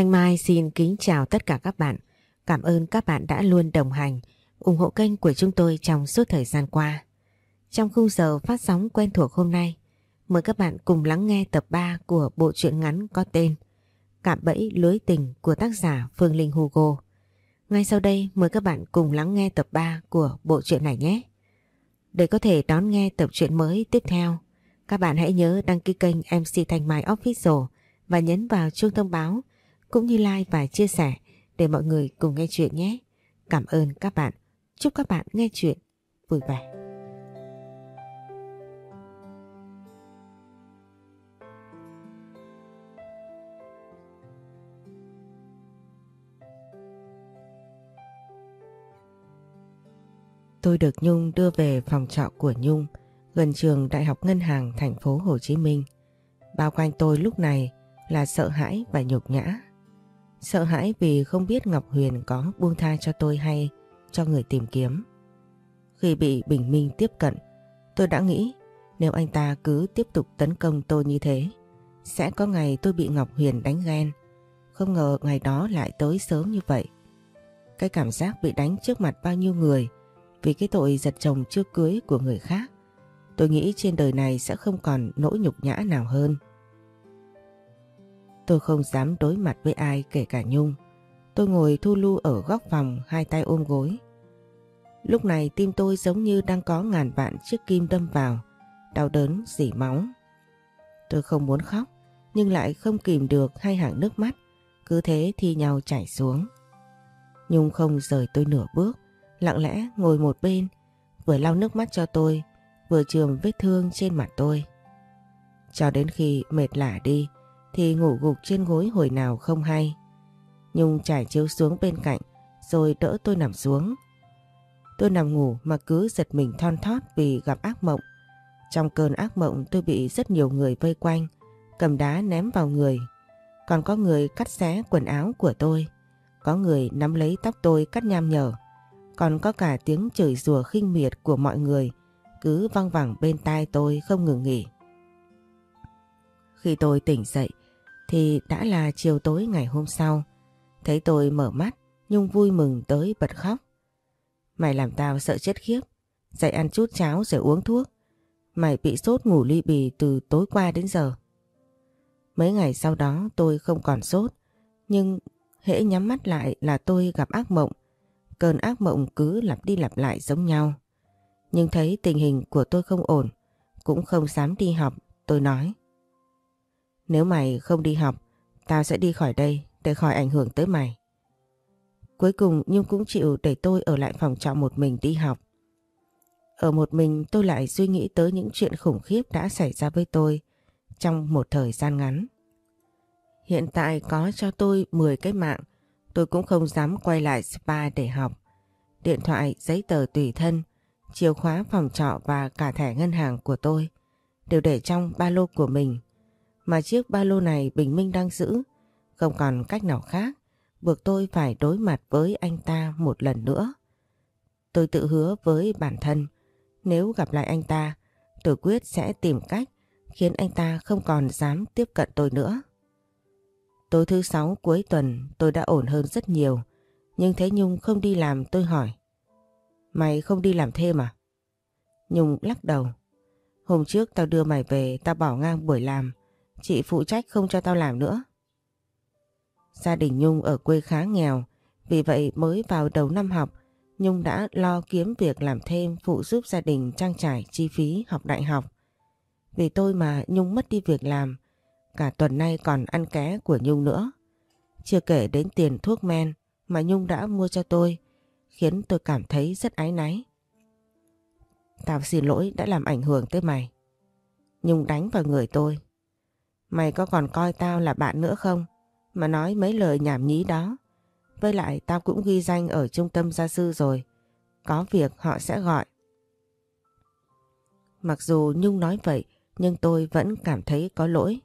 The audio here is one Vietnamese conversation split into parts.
Thanh Mai xin kính chào tất cả các bạn. Cảm ơn các bạn đã luôn đồng hành, ủng hộ kênh của chúng tôi trong suốt thời gian qua. Trong khung giờ phát sóng quen thuộc hôm nay, mời các bạn cùng lắng nghe tập 3 của bộ truyện ngắn có tên Cạm bẫy lưới tình của tác giả Phương Linh Hugo. Ngay sau đây mời các bạn cùng lắng nghe tập 3 của bộ truyện này nhé. Để có thể đón nghe tập truyện mới tiếp theo, các bạn hãy nhớ đăng ký kênh MC Thanh Mai Official và nhấn vào chuông thông báo cũng như like và chia sẻ để mọi người cùng nghe chuyện nhé. Cảm ơn các bạn. Chúc các bạn nghe chuyện vui vẻ. Tôi được Nhung đưa về phòng trọ của Nhung, gần trường Đại học Ngân hàng thành phố Hồ Chí Minh. Bao quanh tôi lúc này là sợ hãi và nhục nhã. Sợ hãi vì không biết Ngọc Huyền có buông tha cho tôi hay cho người tìm kiếm. Khi bị Bình Minh tiếp cận, tôi đã nghĩ nếu anh ta cứ tiếp tục tấn công tôi như thế, sẽ có ngày tôi bị Ngọc Huyền đánh ghen. Không ngờ ngày đó lại tới sớm như vậy. Cái cảm giác bị đánh trước mặt bao nhiêu người vì cái tội giật chồng chưa cưới của người khác. Tôi nghĩ trên đời này sẽ không còn nỗi nhục nhã nào hơn. Tôi không dám đối mặt với ai kể cả Nhung. Tôi ngồi thu lưu ở góc phòng hai tay ôm gối. Lúc này tim tôi giống như đang có ngàn vạn chiếc kim đâm vào, đau đớn dỉ máu. Tôi không muốn khóc, nhưng lại không kìm được hai hàng nước mắt, cứ thế thi nhau chảy xuống. Nhung không rời tôi nửa bước, lặng lẽ ngồi một bên, vừa lau nước mắt cho tôi, vừa trường vết thương trên mặt tôi. Cho đến khi mệt lả đi, thì ngủ gục trên gối hồi nào không hay. Nhung trải chiếu xuống bên cạnh rồi đỡ tôi nằm xuống. Tôi nằm ngủ mà cứ giật mình thon thót vì gặp ác mộng. Trong cơn ác mộng tôi bị rất nhiều người vây quanh, cầm đá ném vào người. Còn có người cắt xé quần áo của tôi. Có người nắm lấy tóc tôi cắt nham nhở. Còn có cả tiếng chửi rủa khinh miệt của mọi người cứ văng vẳng bên tai tôi không ngừng nghỉ. Khi tôi tỉnh dậy thì đã là chiều tối ngày hôm sau. Thấy tôi mở mắt, Nhung vui mừng tới bật khóc. Mày làm tao sợ chết khiếp, dậy ăn chút cháo rồi uống thuốc. Mày bị sốt ngủ ly bì từ tối qua đến giờ. Mấy ngày sau đó tôi không còn sốt, nhưng hễ nhắm mắt lại là tôi gặp ác mộng. Cơn ác mộng cứ lặp đi lặp lại giống nhau. Nhưng thấy tình hình của tôi không ổn, cũng không dám đi học, tôi nói. Nếu mày không đi học, tao sẽ đi khỏi đây để khỏi ảnh hưởng tới mày. Cuối cùng Nhung cũng chịu để tôi ở lại phòng trọ một mình đi học. Ở một mình tôi lại suy nghĩ tới những chuyện khủng khiếp đã xảy ra với tôi trong một thời gian ngắn. Hiện tại có cho tôi 10 cái mạng, tôi cũng không dám quay lại spa để học. Điện thoại, giấy tờ tùy thân, chìa khóa phòng trọ và cả thẻ ngân hàng của tôi đều để trong ba lô của mình. Mà chiếc ba lô này Bình Minh đang giữ, không còn cách nào khác, buộc tôi phải đối mặt với anh ta một lần nữa. Tôi tự hứa với bản thân, nếu gặp lại anh ta, tôi quyết sẽ tìm cách khiến anh ta không còn dám tiếp cận tôi nữa. Tối thứ sáu cuối tuần tôi đã ổn hơn rất nhiều, nhưng thấy Nhung không đi làm tôi hỏi. Mày không đi làm thêm à? Nhung lắc đầu. Hôm trước tao đưa mày về tao bỏ ngang buổi làm, Chị phụ trách không cho tao làm nữa. Gia đình Nhung ở quê khá nghèo, vì vậy mới vào đầu năm học, Nhung đã lo kiếm việc làm thêm phụ giúp gia đình trang trải chi phí học đại học. Vì tôi mà Nhung mất đi việc làm, cả tuần nay còn ăn ké của Nhung nữa. Chưa kể đến tiền thuốc men mà Nhung đã mua cho tôi, khiến tôi cảm thấy rất ái náy. Tao xin lỗi đã làm ảnh hưởng tới mày. Nhung đánh vào người tôi, Mày có còn coi tao là bạn nữa không? Mà nói mấy lời nhảm nhí đó. Với lại tao cũng ghi danh ở trung tâm gia sư rồi. Có việc họ sẽ gọi. Mặc dù Nhung nói vậy, nhưng tôi vẫn cảm thấy có lỗi.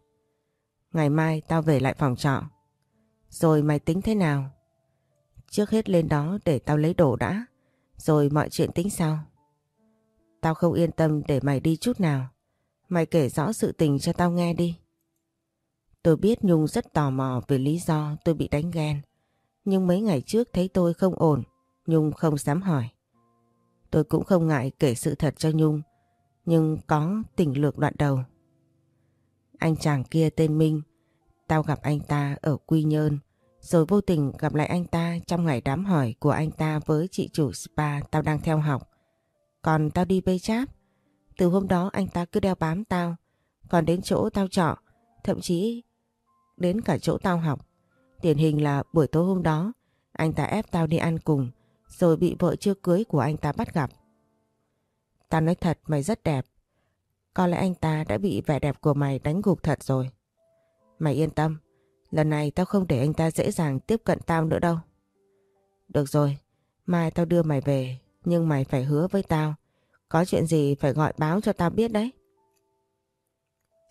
Ngày mai tao về lại phòng trọ. Rồi mày tính thế nào? Trước hết lên đó để tao lấy đồ đã. Rồi mọi chuyện tính sau. Tao không yên tâm để mày đi chút nào. Mày kể rõ sự tình cho tao nghe đi. Tôi biết Nhung rất tò mò về lý do tôi bị đánh ghen. Nhưng mấy ngày trước thấy tôi không ổn, Nhung không dám hỏi. Tôi cũng không ngại kể sự thật cho Nhung, nhưng có tình lược đoạn đầu. Anh chàng kia tên Minh, tao gặp anh ta ở Quy Nhơn, rồi vô tình gặp lại anh ta trong ngày đám hỏi của anh ta với chị chủ spa tao đang theo học. Còn tao đi bê cháp, từ hôm đó anh ta cứ đeo bám tao, còn đến chỗ tao trọ, thậm chí đến cả chỗ tao học. Điển hình là buổi tối hôm đó, anh ta ép tao đi ăn cùng, rồi bị vợ chưa cưới của anh ta bắt gặp. Tao nói thật mày rất đẹp. Có lẽ anh ta đã bị vẻ đẹp của mày đánh gục thật rồi. Mày yên tâm, lần này tao không để anh ta dễ dàng tiếp cận tao nữa đâu. Được rồi, mai tao đưa mày về, nhưng mày phải hứa với tao. Có chuyện gì phải gọi báo cho tao biết đấy.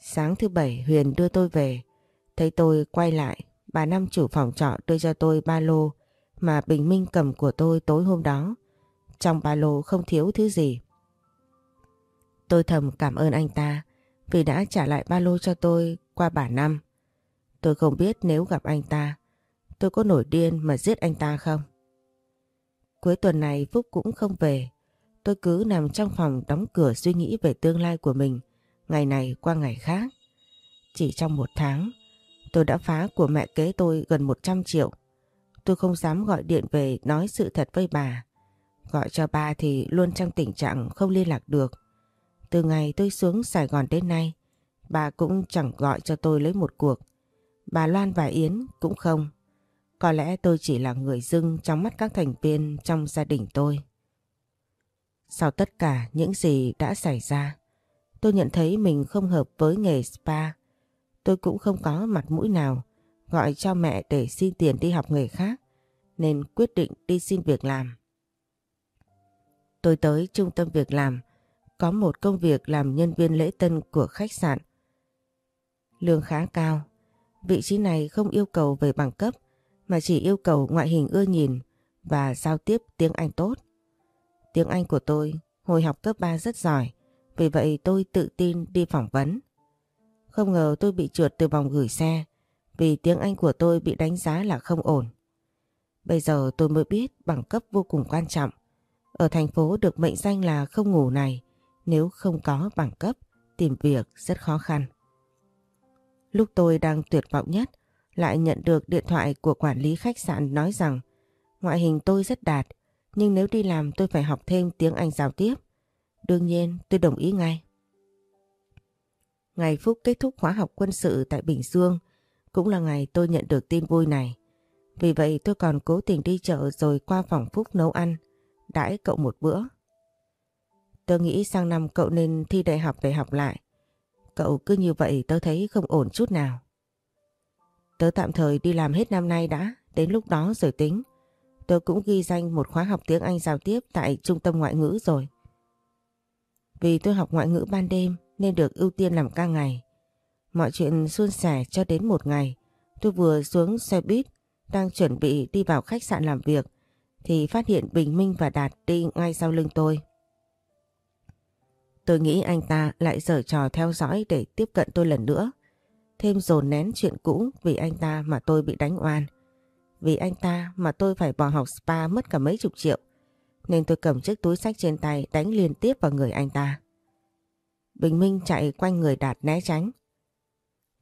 Sáng thứ bảy Huyền đưa tôi về. Thấy tôi quay lại, bà Năm chủ phòng trọ đưa cho tôi ba lô mà Bình Minh cầm của tôi tối hôm đó. Trong ba lô không thiếu thứ gì. Tôi thầm cảm ơn anh ta vì đã trả lại ba lô cho tôi qua bà Năm. Tôi không biết nếu gặp anh ta, tôi có nổi điên mà giết anh ta không? Cuối tuần này Phúc cũng không về. Tôi cứ nằm trong phòng đóng cửa suy nghĩ về tương lai của mình, ngày này qua ngày khác. Chỉ trong một tháng, tôi đã phá của mẹ kế tôi gần 100 triệu. Tôi không dám gọi điện về nói sự thật với bà. Gọi cho ba thì luôn trong tình trạng không liên lạc được. Từ ngày tôi xuống Sài Gòn đến nay, bà cũng chẳng gọi cho tôi lấy một cuộc. Bà Loan và Yến cũng không. Có lẽ tôi chỉ là người dưng trong mắt các thành viên trong gia đình tôi. Sau tất cả những gì đã xảy ra, tôi nhận thấy mình không hợp với nghề spa. Tôi cũng không có mặt mũi nào gọi cho mẹ để xin tiền đi học nghề khác, nên quyết định đi xin việc làm. Tôi tới trung tâm việc làm, có một công việc làm nhân viên lễ tân của khách sạn. Lương khá cao, vị trí này không yêu cầu về bằng cấp, mà chỉ yêu cầu ngoại hình ưa nhìn và giao tiếp tiếng Anh tốt. Tiếng Anh của tôi hồi học cấp 3 rất giỏi, vì vậy tôi tự tin đi phỏng vấn. Không ngờ tôi bị trượt từ vòng gửi xe vì tiếng Anh của tôi bị đánh giá là không ổn. Bây giờ tôi mới biết bằng cấp vô cùng quan trọng. Ở thành phố được mệnh danh là không ngủ này, nếu không có bằng cấp, tìm việc rất khó khăn. Lúc tôi đang tuyệt vọng nhất, lại nhận được điện thoại của quản lý khách sạn nói rằng ngoại hình tôi rất đạt, nhưng nếu đi làm tôi phải học thêm tiếng Anh giao tiếp. Đương nhiên tôi đồng ý ngay. Ngày Phúc kết thúc khóa học quân sự tại Bình Dương cũng là ngày tôi nhận được tin vui này. Vì vậy tôi còn cố tình đi chợ rồi qua phòng Phúc nấu ăn, đãi cậu một bữa. Tôi nghĩ sang năm cậu nên thi đại học để học lại. Cậu cứ như vậy tớ thấy không ổn chút nào. Tớ tạm thời đi làm hết năm nay đã, đến lúc đó rồi tính. Tớ cũng ghi danh một khóa học tiếng Anh giao tiếp tại trung tâm ngoại ngữ rồi. Vì tôi học ngoại ngữ ban đêm nên được ưu tiên làm ca ngày. Mọi chuyện suôn sẻ cho đến một ngày. Tôi vừa xuống xe buýt, đang chuẩn bị đi vào khách sạn làm việc, thì phát hiện Bình Minh và Đạt đi ngay sau lưng tôi. Tôi nghĩ anh ta lại giở trò theo dõi để tiếp cận tôi lần nữa. Thêm dồn nén chuyện cũ vì anh ta mà tôi bị đánh oan. Vì anh ta mà tôi phải bỏ học spa mất cả mấy chục triệu. Nên tôi cầm chiếc túi sách trên tay đánh liên tiếp vào người anh ta. Bình Minh chạy quanh người Đạt né tránh.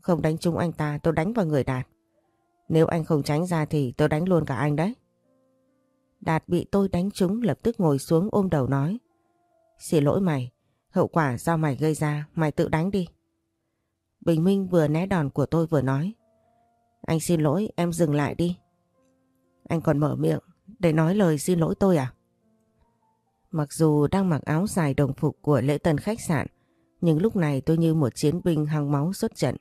Không đánh trúng anh ta tôi đánh vào người Đạt. Nếu anh không tránh ra thì tôi đánh luôn cả anh đấy. Đạt bị tôi đánh trúng lập tức ngồi xuống ôm đầu nói. Xin lỗi mày, hậu quả do mày gây ra, mày tự đánh đi. Bình Minh vừa né đòn của tôi vừa nói. Anh xin lỗi, em dừng lại đi. Anh còn mở miệng để nói lời xin lỗi tôi à? Mặc dù đang mặc áo dài đồng phục của lễ tân khách sạn, nhưng lúc này tôi như một chiến binh hăng máu xuất trận.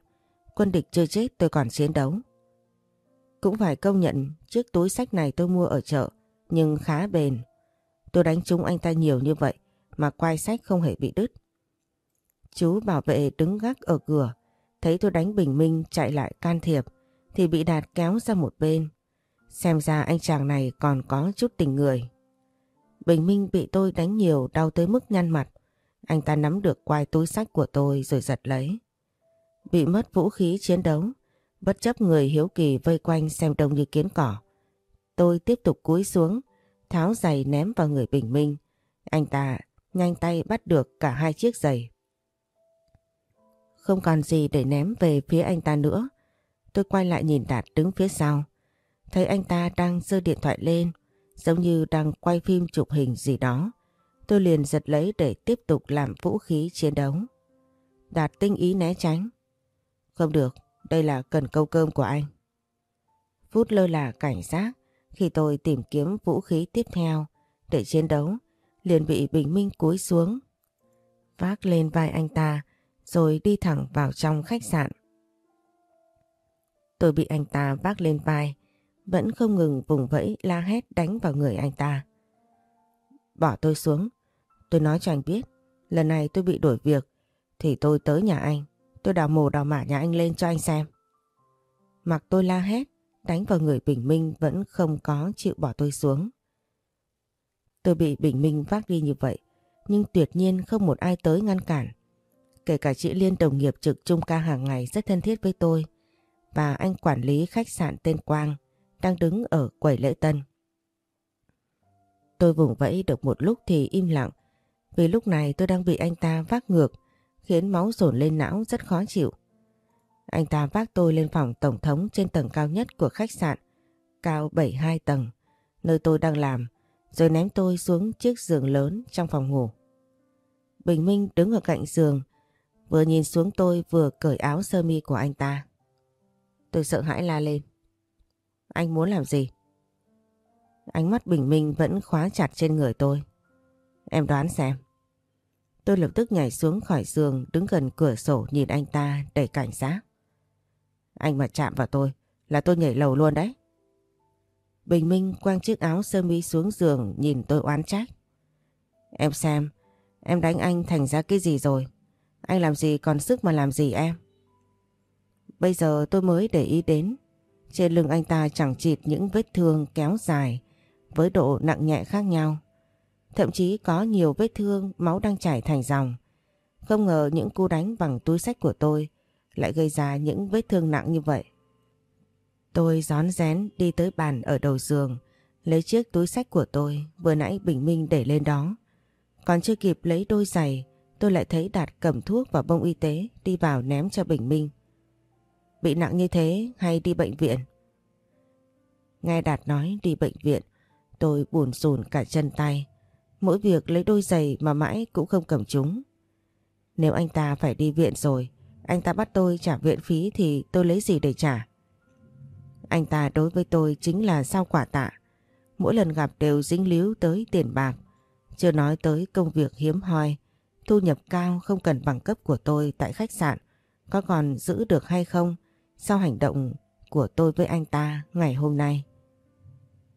Quân địch chưa chết tôi còn chiến đấu. Cũng phải công nhận chiếc túi sách này tôi mua ở chợ, nhưng khá bền. Tôi đánh trúng anh ta nhiều như vậy mà quai sách không hề bị đứt. Chú bảo vệ đứng gác ở cửa, thấy tôi đánh bình minh chạy lại can thiệp, thì bị Đạt kéo ra một bên. Xem ra anh chàng này còn có chút tình người. Bình Minh bị tôi đánh nhiều đau tới mức nhăn mặt. Anh ta nắm được quai túi sách của tôi rồi giật lấy. Bị mất vũ khí chiến đấu, Bất chấp người hiếu kỳ vây quanh xem đông như kiến cỏ. Tôi tiếp tục cúi xuống, tháo giày ném vào người Bình Minh. Anh ta nhanh tay bắt được cả hai chiếc giày. Không còn gì để ném về phía anh ta nữa. Tôi quay lại nhìn Đạt đứng phía sau. Thấy anh ta đang giơ điện thoại lên, giống như đang quay phim chụp hình gì đó. Tôi liền giật lấy để tiếp tục làm vũ khí chiến đấu. Đạt tinh ý né tránh. Không được, đây là cần câu cơm của anh. Phút lơ là cảnh giác khi tôi tìm kiếm vũ khí tiếp theo để chiến đấu, liền bị Bình Minh cúi xuống. Vác lên vai anh ta rồi đi thẳng vào trong khách sạn. Tôi bị anh ta vác lên vai, vẫn không ngừng vùng vẫy la hét đánh vào người anh ta. Bỏ tôi xuống, tôi nói cho anh biết, lần này tôi bị đổi việc, thì tôi tới nhà anh, tôi đào mồ đào mả nhà anh lên cho anh xem. Mặc tôi la hét, đánh vào người Bình Minh vẫn không có chịu bỏ tôi xuống. Tôi bị Bình Minh vác đi như vậy, nhưng tuyệt nhiên không một ai tới ngăn cản. Kể cả chị Liên đồng nghiệp trực chung ca hàng ngày rất thân thiết với tôi và anh quản lý khách sạn tên Quang đang đứng ở quầy lễ tân. Tôi vùng vẫy được một lúc thì im lặng vì lúc này tôi đang bị anh ta vác ngược khiến máu dồn lên não rất khó chịu. Anh ta vác tôi lên phòng tổng thống trên tầng cao nhất của khách sạn, cao 72 tầng, nơi tôi đang làm, rồi ném tôi xuống chiếc giường lớn trong phòng ngủ. Bình Minh đứng ở cạnh giường, vừa nhìn xuống tôi vừa cởi áo sơ mi của anh ta. Tôi sợ hãi la lên. Anh muốn làm gì? Ánh mắt bình minh vẫn khóa chặt trên người tôi. Em đoán xem. Tôi lập tức nhảy xuống khỏi giường đứng gần cửa sổ nhìn anh ta đầy cảnh giác. Anh mà chạm vào tôi là tôi nhảy lầu luôn đấy. Bình Minh quăng chiếc áo sơ mi xuống giường nhìn tôi oán trách. Em xem, em đánh anh thành ra cái gì rồi? Anh làm gì còn sức mà làm gì em? Bây giờ tôi mới để ý đến. Trên lưng anh ta chẳng chịt những vết thương kéo dài với độ nặng nhẹ khác nhau. Thậm chí có nhiều vết thương máu đang chảy thành dòng. Không ngờ những cú đánh bằng túi sách của tôi lại gây ra những vết thương nặng như vậy. Tôi gión rén đi tới bàn ở đầu giường, lấy chiếc túi sách của tôi vừa nãy Bình Minh để lên đó. Còn chưa kịp lấy đôi giày, tôi lại thấy Đạt cầm thuốc và bông y tế đi vào ném cho Bình Minh. Bị nặng như thế hay đi bệnh viện? Nghe Đạt nói đi bệnh viện, tôi buồn rùn cả chân tay. Mỗi việc lấy đôi giày mà mãi cũng không cầm chúng. Nếu anh ta phải đi viện rồi, anh ta bắt tôi trả viện phí thì tôi lấy gì để trả? Anh ta đối với tôi chính là sao quả tạ. Mỗi lần gặp đều dính líu tới tiền bạc. Chưa nói tới công việc hiếm hoi, thu nhập cao không cần bằng cấp của tôi tại khách sạn. Có còn giữ được hay không sau hành động của tôi với anh ta ngày hôm nay?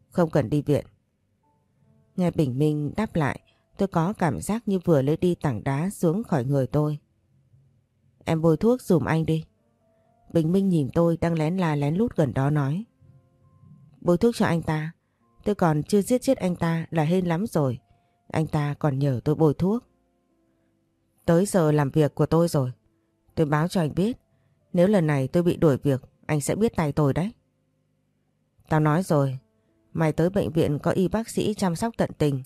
Không cần đi viện. Nghe Bình Minh đáp lại, tôi có cảm giác như vừa lấy đi tảng đá xuống khỏi người tôi. Em bôi thuốc dùm anh đi. Bình Minh nhìn tôi đang lén la lén lút gần đó nói. Bôi thuốc cho anh ta. Tôi còn chưa giết chết anh ta là hên lắm rồi. Anh ta còn nhờ tôi bôi thuốc. Tới giờ làm việc của tôi rồi. Tôi báo cho anh biết. Nếu lần này tôi bị đuổi việc, anh sẽ biết tay tôi đấy. Tao nói rồi, mày tới bệnh viện có y bác sĩ chăm sóc tận tình.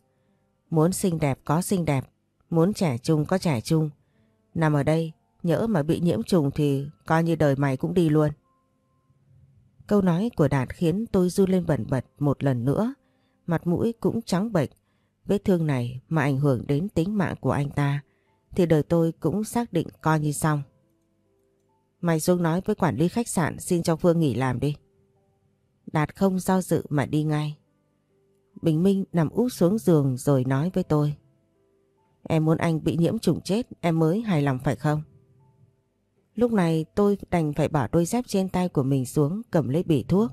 Muốn xinh đẹp có xinh đẹp, muốn trẻ trung có trẻ trung. Nằm ở đây, nhỡ mà bị nhiễm trùng thì coi như đời mày cũng đi luôn. Câu nói của Đạt khiến tôi run lên bẩn bật một lần nữa. Mặt mũi cũng trắng bệch. Vết thương này mà ảnh hưởng đến tính mạng của anh ta thì đời tôi cũng xác định coi như xong. Mày xuống nói với quản lý khách sạn xin cho Phương nghỉ làm đi. Đạt không do dự mà đi ngay. Bình Minh nằm úp xuống giường rồi nói với tôi. Em muốn anh bị nhiễm trùng chết em mới hài lòng phải không? Lúc này tôi đành phải bỏ đôi dép trên tay của mình xuống cầm lấy bỉ thuốc.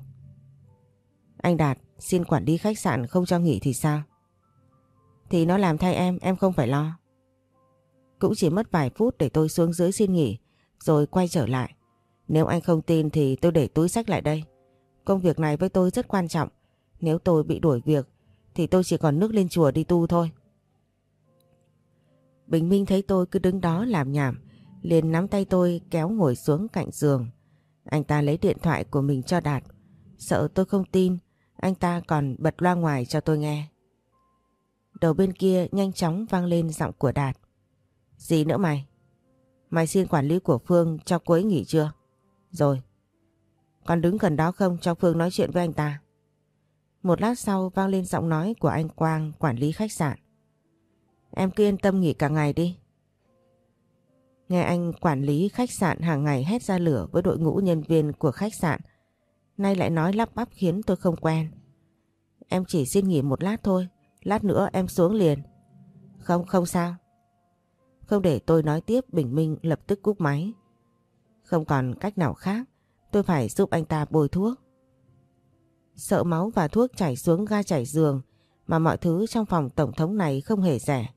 Anh Đạt xin quản lý khách sạn không cho nghỉ thì sao? Thì nó làm thay em, em không phải lo. Cũng chỉ mất vài phút để tôi xuống dưới xin nghỉ rồi quay trở lại. Nếu anh không tin thì tôi để túi sách lại đây. Công việc này với tôi rất quan trọng. Nếu tôi bị đuổi việc thì tôi chỉ còn nước lên chùa đi tu thôi. Bình Minh thấy tôi cứ đứng đó làm nhảm liền nắm tay tôi kéo ngồi xuống cạnh giường. Anh ta lấy điện thoại của mình cho Đạt. Sợ tôi không tin, anh ta còn bật loa ngoài cho tôi nghe. Đầu bên kia nhanh chóng vang lên giọng của Đạt. Gì nữa mày? Mày xin quản lý của Phương cho cô ấy nghỉ chưa? Rồi. Còn đứng gần đó không cho Phương nói chuyện với anh ta? Một lát sau vang lên giọng nói của anh Quang, quản lý khách sạn. Em cứ yên tâm nghỉ cả ngày đi. Nghe anh quản lý khách sạn hàng ngày hét ra lửa với đội ngũ nhân viên của khách sạn. Nay lại nói lắp bắp khiến tôi không quen. Em chỉ xin nghỉ một lát thôi. Lát nữa em xuống liền. Không, không sao. Không để tôi nói tiếp Bình Minh lập tức cúp máy. Không còn cách nào khác. Tôi phải giúp anh ta bôi thuốc. Sợ máu và thuốc chảy xuống ga chảy giường mà mọi thứ trong phòng tổng thống này không hề rẻ.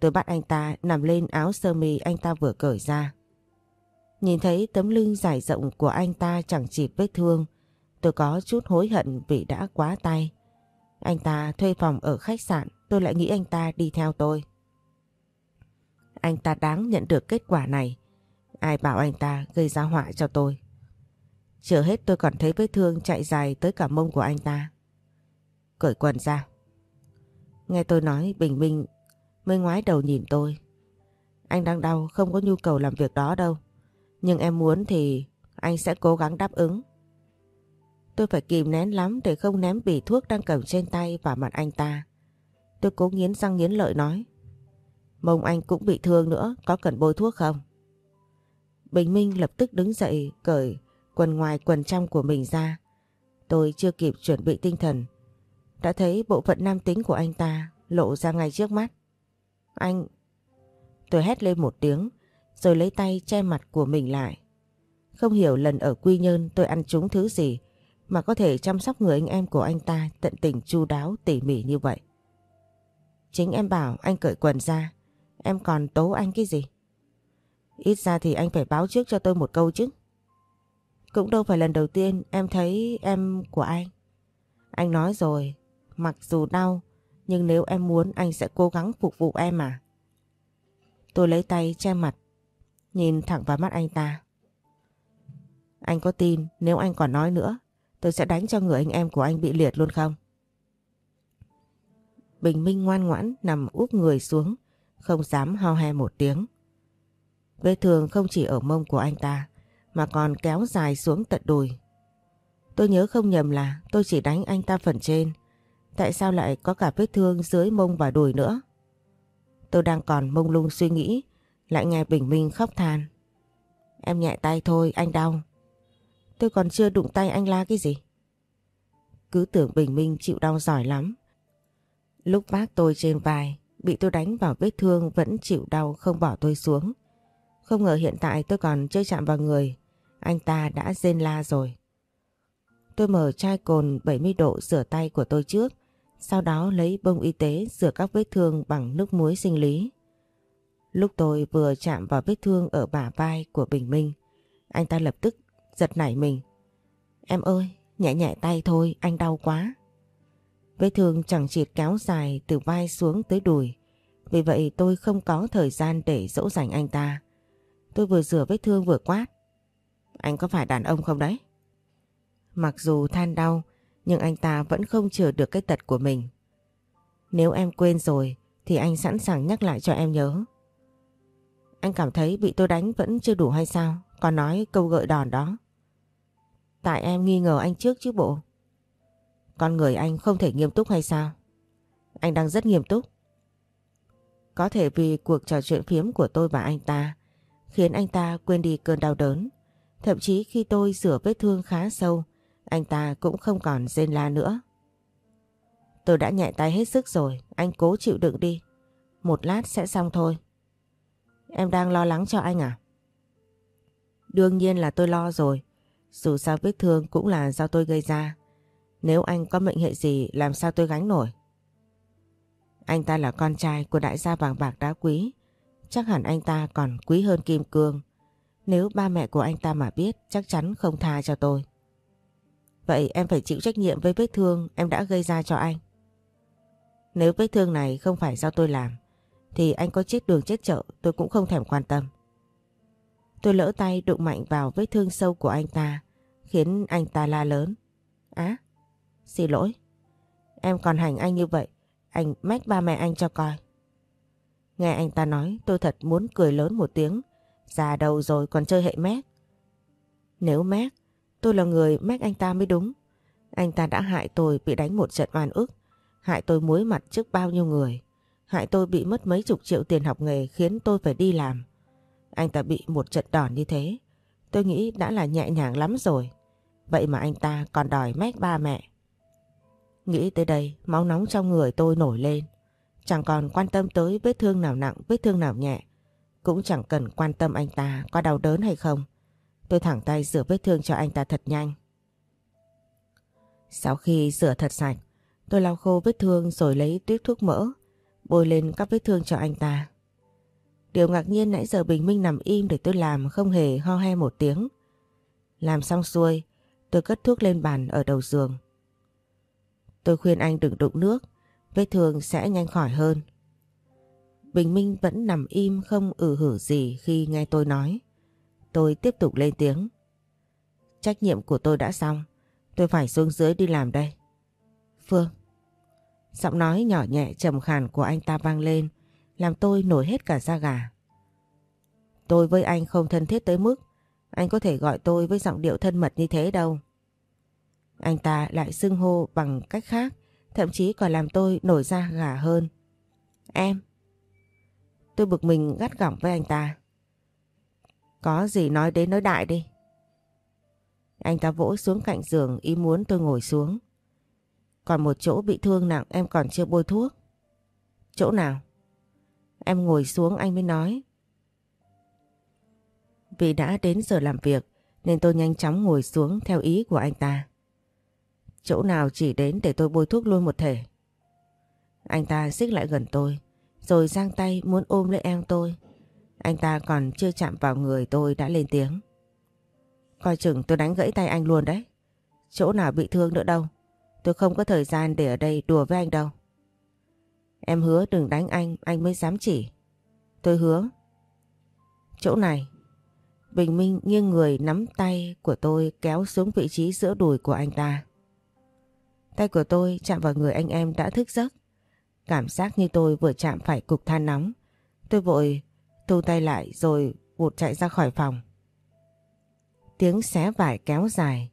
Tôi bắt anh ta nằm lên áo sơ mi anh ta vừa cởi ra. Nhìn thấy tấm lưng dài rộng của anh ta chẳng chịt vết thương, tôi có chút hối hận vì đã quá tay. Anh ta thuê phòng ở khách sạn, tôi lại nghĩ anh ta đi theo tôi. Anh ta đáng nhận được kết quả này. Ai bảo anh ta gây ra họa cho tôi. Chưa hết tôi còn thấy vết thương chạy dài tới cả mông của anh ta. Cởi quần ra. Nghe tôi nói Bình Minh mới ngoái đầu nhìn tôi. Anh đang đau không có nhu cầu làm việc đó đâu. Nhưng em muốn thì anh sẽ cố gắng đáp ứng. Tôi phải kìm nén lắm để không ném bỉ thuốc đang cầm trên tay vào mặt anh ta. Tôi cố nghiến răng nghiến lợi nói. Mông anh cũng bị thương nữa, có cần bôi thuốc không? Bình Minh lập tức đứng dậy cởi quần ngoài quần trong của mình ra. Tôi chưa kịp chuẩn bị tinh thần. Đã thấy bộ phận nam tính của anh ta lộ ra ngay trước mắt. Anh... Tôi hét lên một tiếng rồi lấy tay che mặt của mình lại. Không hiểu lần ở Quy Nhơn tôi ăn trúng thứ gì mà có thể chăm sóc người anh em của anh ta tận tình chu đáo tỉ mỉ như vậy. Chính em bảo anh cởi quần ra, em còn tố anh cái gì? Ít ra thì anh phải báo trước cho tôi một câu chứ. Cũng đâu phải lần đầu tiên em thấy em của anh. Anh nói rồi, mặc dù đau, nhưng nếu em muốn anh sẽ cố gắng phục vụ em mà. Tôi lấy tay che mặt, nhìn thẳng vào mắt anh ta. Anh có tin nếu anh còn nói nữa, tôi sẽ đánh cho người anh em của anh bị liệt luôn không? Bình Minh ngoan ngoãn nằm úp người xuống, không dám ho he một tiếng. Vết thương không chỉ ở mông của anh ta, mà còn kéo dài xuống tận đùi. Tôi nhớ không nhầm là tôi chỉ đánh anh ta phần trên. Tại sao lại có cả vết thương dưới mông và đùi nữa? Tôi đang còn mông lung suy nghĩ, lại nghe Bình Minh khóc than. Em nhẹ tay thôi, anh đau. Tôi còn chưa đụng tay anh la cái gì. Cứ tưởng Bình Minh chịu đau giỏi lắm. Lúc bác tôi trên vai, bị tôi đánh vào vết thương vẫn chịu đau không bỏ tôi xuống. Không ngờ hiện tại tôi còn chơi chạm vào người, anh ta đã rên la rồi. Tôi mở chai cồn 70 độ rửa tay của tôi trước, sau đó lấy bông y tế rửa các vết thương bằng nước muối sinh lý. Lúc tôi vừa chạm vào vết thương ở bả vai của Bình Minh, anh ta lập tức giật nảy mình. Em ơi, nhẹ nhẹ tay thôi, anh đau quá. Vết thương chẳng chịt kéo dài từ vai xuống tới đùi, vì vậy tôi không có thời gian để dỗ dành anh ta. Tôi vừa rửa vết thương vừa quát. Anh có phải đàn ông không đấy? Mặc dù than đau, nhưng anh ta vẫn không chừa được cái tật của mình. Nếu em quên rồi, thì anh sẵn sàng nhắc lại cho em nhớ. Anh cảm thấy bị tôi đánh vẫn chưa đủ hay sao? Còn nói câu gợi đòn đó. Tại em nghi ngờ anh trước chứ bộ. Con người anh không thể nghiêm túc hay sao? Anh đang rất nghiêm túc. Có thể vì cuộc trò chuyện phiếm của tôi và anh ta khiến anh ta quên đi cơn đau đớn. Thậm chí khi tôi rửa vết thương khá sâu, anh ta cũng không còn rên la nữa. Tôi đã nhẹ tay hết sức rồi, anh cố chịu đựng đi. Một lát sẽ xong thôi. Em đang lo lắng cho anh à? Đương nhiên là tôi lo rồi. Dù sao vết thương cũng là do tôi gây ra. Nếu anh có mệnh hệ gì làm sao tôi gánh nổi? Anh ta là con trai của đại gia vàng bạc đá quý. Chắc hẳn anh ta còn quý hơn kim cương. Nếu ba mẹ của anh ta mà biết chắc chắn không tha cho tôi. Vậy em phải chịu trách nhiệm với vết thương em đã gây ra cho anh. Nếu vết thương này không phải do tôi làm thì anh có chết đường chết chợ tôi cũng không thèm quan tâm. Tôi lỡ tay đụng mạnh vào vết thương sâu của anh ta, khiến anh ta la lớn. Á, xin lỗi. Em còn hành anh như vậy, anh mách ba mẹ anh cho coi. Nghe anh ta nói tôi thật muốn cười lớn một tiếng, già đầu rồi còn chơi hệ mét. Nếu mét, tôi là người mét anh ta mới đúng. Anh ta đã hại tôi bị đánh một trận oan ức, hại tôi muối mặt trước bao nhiêu người, hại tôi bị mất mấy chục triệu tiền học nghề khiến tôi phải đi làm. Anh ta bị một trận đòn như thế, tôi nghĩ đã là nhẹ nhàng lắm rồi. Vậy mà anh ta còn đòi mách ba mẹ. Nghĩ tới đây, máu nóng trong người tôi nổi lên. Chẳng còn quan tâm tới vết thương nào nặng, vết thương nào nhẹ. Cũng chẳng cần quan tâm anh ta có đau đớn hay không. Tôi thẳng tay rửa vết thương cho anh ta thật nhanh. Sau khi rửa thật sạch, tôi lau khô vết thương rồi lấy tuyết thuốc mỡ, bôi lên các vết thương cho anh ta. Điều ngạc nhiên nãy giờ Bình Minh nằm im để tôi làm không hề ho he một tiếng. Làm xong xuôi, tôi cất thuốc lên bàn ở đầu giường. Tôi khuyên anh đừng đụng nước, vết thương sẽ nhanh khỏi hơn. Bình Minh vẫn nằm im không ử hử gì khi nghe tôi nói. Tôi tiếp tục lên tiếng. Trách nhiệm của tôi đã xong, tôi phải xuống dưới đi làm đây. Phương. Giọng nói nhỏ nhẹ trầm khàn của anh ta vang lên, làm tôi nổi hết cả da gà. Tôi với anh không thân thiết tới mức anh có thể gọi tôi với giọng điệu thân mật như thế đâu. Anh ta lại xưng hô bằng cách khác, thậm chí còn làm tôi nổi da gà hơn. Em. Tôi bực mình gắt gỏng với anh ta. Có gì nói đến nói đại đi. Anh ta vỗ xuống cạnh giường, ý muốn tôi ngồi xuống. Còn một chỗ bị thương nặng, em còn chưa bôi thuốc. Chỗ nào? Em ngồi xuống, anh mới nói. Vì đã đến giờ làm việc, nên tôi nhanh chóng ngồi xuống theo ý của anh ta. Chỗ nào chỉ đến để tôi bôi thuốc luôn một thể. Anh ta xích lại gần tôi rồi giang tay muốn ôm lấy em tôi. Anh ta còn chưa chạm vào người tôi đã lên tiếng. Coi chừng tôi đánh gãy tay anh luôn đấy. Chỗ nào bị thương nữa đâu. Tôi không có thời gian để ở đây đùa với anh đâu. Em hứa đừng đánh anh, anh mới dám chỉ. Tôi hứa. Chỗ này. Bình Minh nghiêng người nắm tay của tôi kéo xuống vị trí giữa đùi của anh ta. Tay của tôi chạm vào người anh em đã thức giấc. Cảm giác như tôi vừa chạm phải cục than nóng. Tôi vội thu tay lại rồi vụt chạy ra khỏi phòng. Tiếng xé vải kéo dài.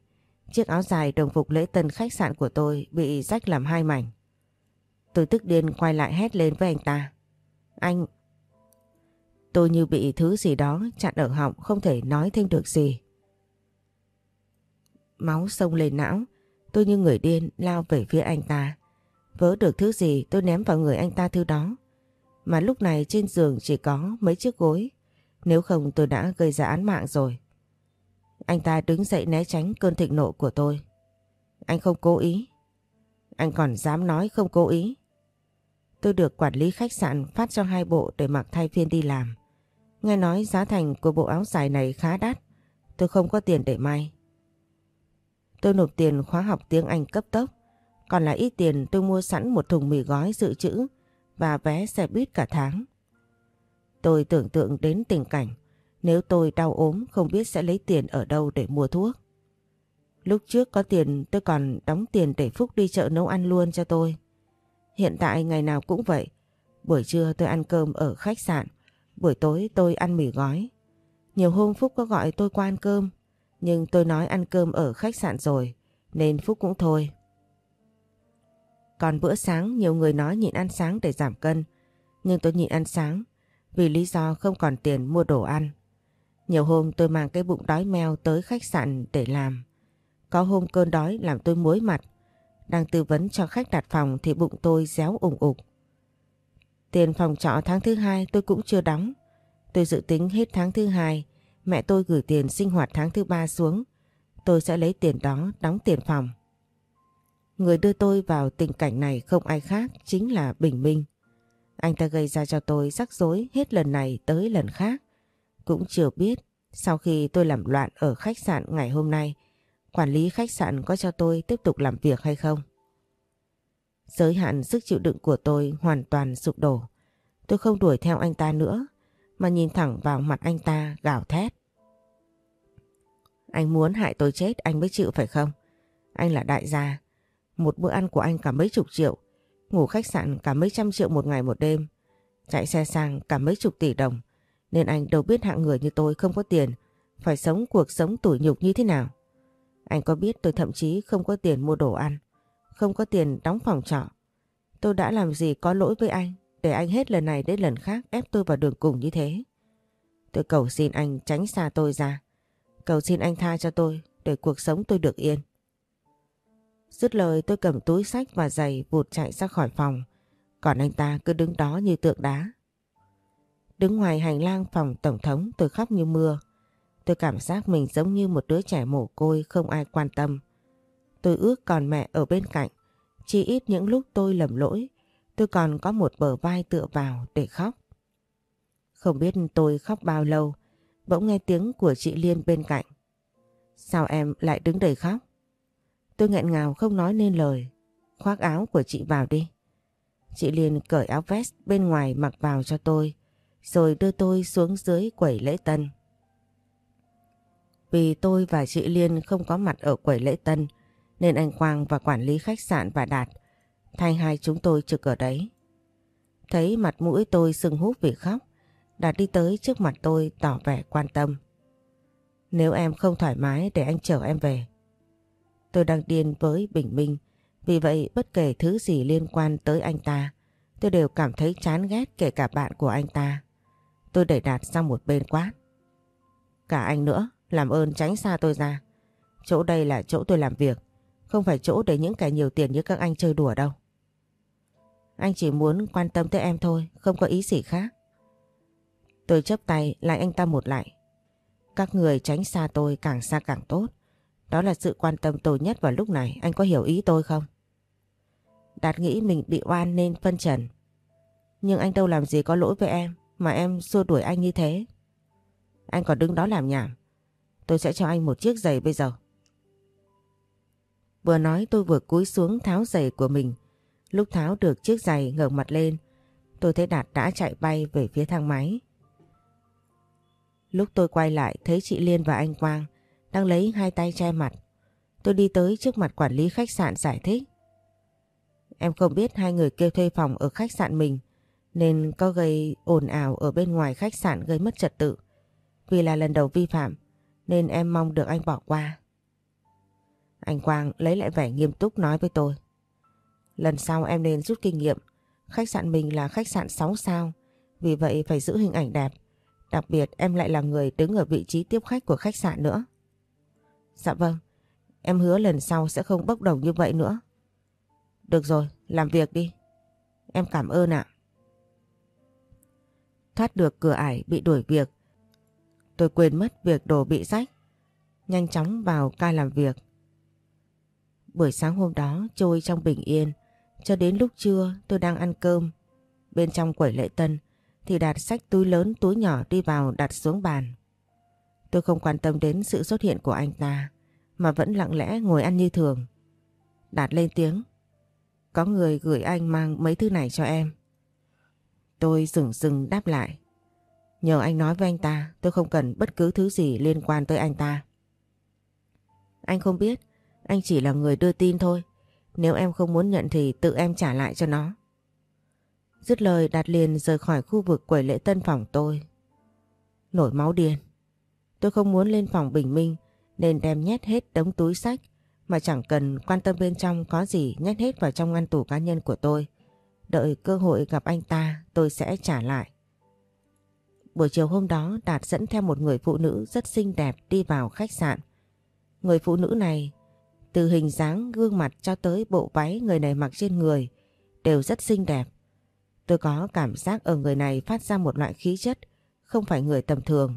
Chiếc áo dài đồng phục lễ tân khách sạn của tôi bị rách làm hai mảnh. Tôi tức điên quay lại hét lên với anh ta. Anh... Tôi như bị thứ gì đó chặn ở họng không thể nói thêm được gì. Máu sông lên não, tôi như người điên lao về phía anh ta. Vớ được thứ gì, tôi ném vào người anh ta thứ đó. Mà lúc này trên giường chỉ có mấy chiếc gối. Nếu không, tôi đã gây ra án mạng rồi. Anh ta đứng dậy né tránh cơn thịnh nộ của tôi. Anh không cố ý. Anh còn dám nói không cố ý. Tôi được quản lý khách sạn phát cho hai bộ để mặc thay phiên đi làm. Nghe nói giá thành của bộ áo dài này khá đắt. Tôi không có tiền để may. Tôi nộp tiền khóa học tiếng Anh cấp tốc. Còn là ít tiền tôi mua sẵn một thùng mì gói dự trữ và vé xe buýt cả tháng. Tôi tưởng tượng đến tình cảnh nếu tôi đau ốm không biết sẽ lấy tiền ở đâu để mua thuốc. Lúc trước có tiền tôi còn đóng tiền để Phúc đi chợ nấu ăn luôn cho tôi. Hiện tại ngày nào cũng vậy. Buổi trưa tôi ăn cơm ở khách sạn, buổi tối tôi ăn mì gói. Nhiều hôm Phúc có gọi tôi qua ăn cơm, nhưng tôi nói ăn cơm ở khách sạn rồi, nên Phúc cũng thôi. Còn bữa sáng nhiều người nói nhịn ăn sáng để giảm cân, nhưng tôi nhịn ăn sáng vì lý do không còn tiền mua đồ ăn. Nhiều hôm tôi mang cái bụng đói meo tới khách sạn để làm. Có hôm cơn đói làm tôi muối mặt. Đang tư vấn cho khách đặt phòng thì bụng tôi réo ủng ục. Tiền phòng trọ tháng thứ hai tôi cũng chưa đóng. Tôi dự tính hết tháng thứ hai, mẹ tôi gửi tiền sinh hoạt tháng thứ ba xuống. Tôi sẽ lấy tiền đó đóng tiền phòng. Người đưa tôi vào tình cảnh này không ai khác chính là Bình Minh. Anh ta gây ra cho tôi rắc rối hết lần này tới lần khác. Cũng chưa biết sau khi tôi làm loạn ở khách sạn ngày hôm nay, quản lý khách sạn có cho tôi tiếp tục làm việc hay không. Giới hạn sức chịu đựng của tôi hoàn toàn sụp đổ. Tôi không đuổi theo anh ta nữa, mà nhìn thẳng vào mặt anh ta gào thét. Anh muốn hại tôi chết anh mới chịu phải không? Anh là đại gia. Một bữa ăn của anh cả mấy chục triệu. Ngủ khách sạn cả mấy trăm triệu một ngày một đêm. Chạy xe sang cả mấy chục tỷ đồng. Nên anh đâu biết hạng người như tôi không có tiền. Phải sống cuộc sống tủi nhục như thế nào. Anh có biết tôi thậm chí không có tiền mua đồ ăn. Không có tiền đóng phòng trọ. Tôi đã làm gì có lỗi với anh để anh hết lần này đến lần khác ép tôi vào đường cùng như thế. Tôi cầu xin anh tránh xa tôi ra. Cầu xin anh tha cho tôi để cuộc sống tôi được yên. Dứt lời tôi cầm túi sách và giày vụt chạy ra khỏi phòng. Còn anh ta cứ đứng đó như tượng đá. Đứng ngoài hành lang phòng tổng thống tôi khóc như mưa. Tôi cảm giác mình giống như một đứa trẻ mồ côi không ai quan tâm. Tôi ước còn mẹ ở bên cạnh. Chỉ ít những lúc tôi lầm lỗi, tôi còn có một bờ vai tựa vào để khóc. Không biết tôi khóc bao lâu, bỗng nghe tiếng của chị Liên bên cạnh. Sao em lại đứng đầy khóc? Tôi nghẹn ngào không nói nên lời. Khoác áo của chị vào đi. Chị liền cởi áo vest bên ngoài mặc vào cho tôi, rồi đưa tôi xuống dưới quầy lễ tân. Vì tôi và chị Liên không có mặt ở quầy lễ tân, nên anh Quang và quản lý khách sạn và Đạt thay hai chúng tôi trực ở đấy. Thấy mặt mũi tôi sưng húp vì khóc, Đạt đi tới trước mặt tôi tỏ vẻ quan tâm. Nếu em không thoải mái để anh chở em về. Tôi đang điên với Bình Minh, vì vậy bất kể thứ gì liên quan tới anh ta, tôi đều cảm thấy chán ghét kể cả bạn của anh ta. Tôi đẩy Đạt sang một bên quát. Cả anh nữa, làm ơn tránh xa tôi ra. Chỗ đây là chỗ tôi làm việc, không phải chỗ để những kẻ nhiều tiền như các anh chơi đùa đâu. Anh chỉ muốn quan tâm tới em thôi, không có ý gì khác. Tôi chấp tay lại anh ta một lại. Các người tránh xa tôi càng xa càng tốt. Đó là sự quan tâm tôi nhất vào lúc này, anh có hiểu ý tôi không? Đạt nghĩ mình bị oan nên phân trần. Nhưng anh đâu làm gì có lỗi với em, mà em xua đuổi anh như thế. Anh còn đứng đó làm nhảm. Tôi sẽ cho anh một chiếc giày bây giờ. Vừa nói tôi vừa cúi xuống tháo giày của mình. Lúc tháo được chiếc giày ngẩng mặt lên, tôi thấy Đạt đã chạy bay về phía thang máy. Lúc tôi quay lại thấy chị Liên và anh Quang đang lấy hai tay che mặt. Tôi đi tới trước mặt quản lý khách sạn giải thích. Em không biết hai người kêu thuê phòng ở khách sạn mình nên có gây ồn ào ở bên ngoài khách sạn gây mất trật tự. Vì là lần đầu vi phạm nên em mong được anh bỏ qua. Anh Quang lấy lại vẻ nghiêm túc nói với tôi. Lần sau em nên rút kinh nghiệm. Khách sạn mình là khách sạn 6 sao, vì vậy phải giữ hình ảnh đẹp. Đặc biệt em lại là người đứng ở vị trí tiếp khách của khách sạn nữa. Dạ vâng, em hứa lần sau sẽ không bốc đồng như vậy nữa. Được rồi, làm việc đi. Em cảm ơn ạ. Thoát được cửa ải bị đuổi việc. Tôi quên mất việc đồ bị rách. Nhanh chóng vào ca làm việc. Buổi sáng hôm đó trôi trong bình yên. Cho đến lúc trưa tôi đang ăn cơm. Bên trong quẩy lễ tân thì Đạt sách túi lớn túi nhỏ đi vào đặt xuống bàn. Tôi không quan tâm đến sự xuất hiện của anh ta mà vẫn lặng lẽ ngồi ăn như thường. Đạt lên tiếng. Có người gửi anh mang mấy thứ này cho em. Tôi dừng dừng đáp lại. Nhờ anh nói với anh ta tôi không cần bất cứ thứ gì liên quan tới anh ta. Anh không biết, anh chỉ là người đưa tin thôi. Nếu em không muốn nhận thì tự em trả lại cho nó. Dứt lời Đạt liền rời khỏi khu vực quầy lễ tân phòng tôi. Nổi máu điên. Tôi không muốn lên phòng bình minh, nên đem nhét hết đống túi sách, mà chẳng cần quan tâm bên trong có gì nhét hết vào trong ngăn tủ cá nhân của tôi. Đợi cơ hội gặp anh ta, tôi sẽ trả lại. Buổi chiều hôm đó, Đạt dẫn theo một người phụ nữ rất xinh đẹp đi vào khách sạn. Người phụ nữ này, từ hình dáng gương mặt cho tới bộ váy người này mặc trên người, đều rất xinh đẹp. Tôi có cảm giác ở người này phát ra một loại khí chất không phải người tầm thường.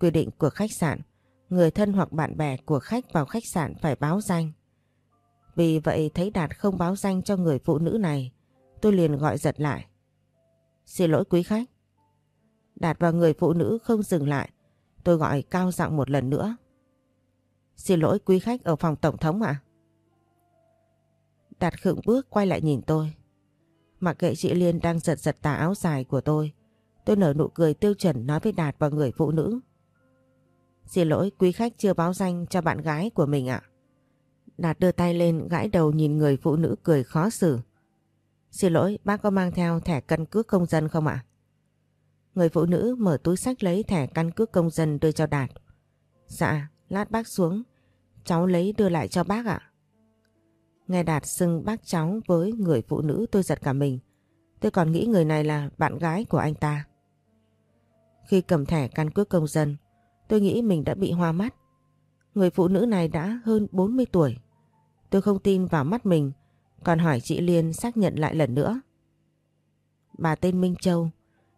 Quy định của khách sạn, người thân hoặc bạn bè của khách vào khách sạn phải báo danh. Vì vậy thấy Đạt không báo danh cho người phụ nữ này, tôi liền gọi giật lại. Xin lỗi quý khách. Đạt và người phụ nữ không dừng lại, tôi gọi cao giọng một lần nữa. Xin lỗi quý khách ở phòng tổng thống ạ. Đạt khựng bước quay lại nhìn tôi. Mặc kệ chị Liên đang giật giật tà áo dài của tôi, tôi nở nụ cười tiêu chuẩn nói với Đạt và người phụ nữ. Xin lỗi quý khách chưa báo danh cho bạn gái của mình ạ. Đạt đưa tay lên gãi đầu nhìn người phụ nữ cười khó xử. Xin lỗi bác có mang theo thẻ căn cước công dân không ạ? Người phụ nữ mở túi sách lấy thẻ căn cước công dân đưa cho Đạt. Dạ, lát bác xuống. Cháu lấy đưa lại cho bác ạ. Nghe Đạt xưng bác cháu với người phụ nữ tôi giật cả mình. Tôi còn nghĩ người này là bạn gái của anh ta. Khi cầm thẻ căn cước công dân, tôi nghĩ mình đã bị hoa mắt. Người phụ nữ này đã hơn 40 tuổi. Tôi không tin vào mắt mình, còn hỏi chị Liên xác nhận lại lần nữa. Bà tên Minh Châu,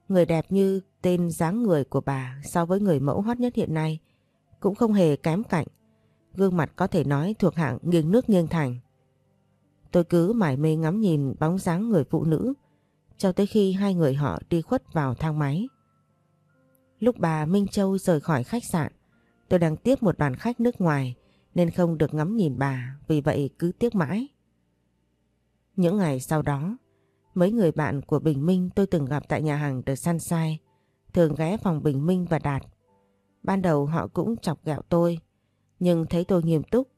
người đẹp như tên dáng người của bà so với người mẫu hot nhất hiện nay, cũng không hề kém cạnh. Gương mặt có thể nói thuộc hạng nghiêng nước nghiêng thành. Tôi cứ mải mê ngắm nhìn bóng dáng người phụ nữ cho tới khi hai người họ đi khuất vào thang máy. Lúc bà Minh Châu rời khỏi khách sạn, tôi đang tiếp một đoàn khách nước ngoài nên không được ngắm nhìn bà, vì vậy cứ tiếc mãi. Những ngày sau đó, mấy người bạn của Bình Minh tôi từng gặp tại nhà hàng The Sunshine thường ghé phòng Bình Minh và Đạt. Ban đầu họ cũng chọc ghẹo tôi, nhưng thấy tôi nghiêm túc,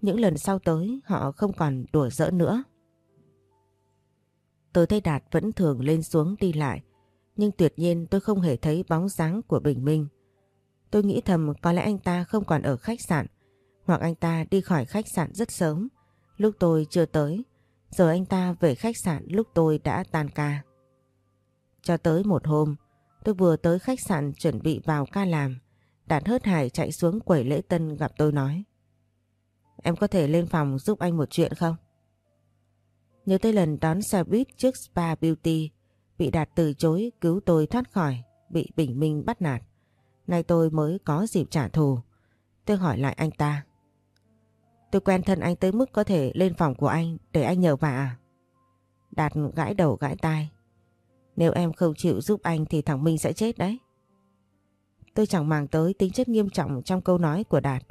những lần sau tới họ không còn đùa giỡn nữa. Tôi thấy Đạt vẫn thường lên xuống đi lại, nhưng tuyệt nhiên tôi không hề thấy bóng dáng của Bình Minh. Tôi nghĩ thầm có lẽ anh ta không còn ở khách sạn, hoặc anh ta đi khỏi khách sạn rất sớm, lúc tôi chưa tới, rồi anh ta về khách sạn lúc tôi đã tan ca. Cho tới một hôm, tôi vừa tới khách sạn chuẩn bị vào ca làm, Đạt hớt hải chạy xuống quầy lễ tân gặp tôi nói. Em có thể lên phòng giúp anh một chuyện không? Nhớ tới lần đón xe buýt trước Spa Beauty, bị Đạt từ chối cứu tôi thoát khỏi, bị Bình Minh bắt nạt. Nay tôi mới có dịp trả thù. Tôi hỏi lại anh ta. Tôi quen thân anh tới mức có thể lên phòng của anh để anh nhờ vả à? Đạt gãi đầu gãi tai. Nếu em không chịu giúp anh thì thằng Minh sẽ chết đấy. Tôi chẳng màng tới tính chất nghiêm trọng trong câu nói của Đạt.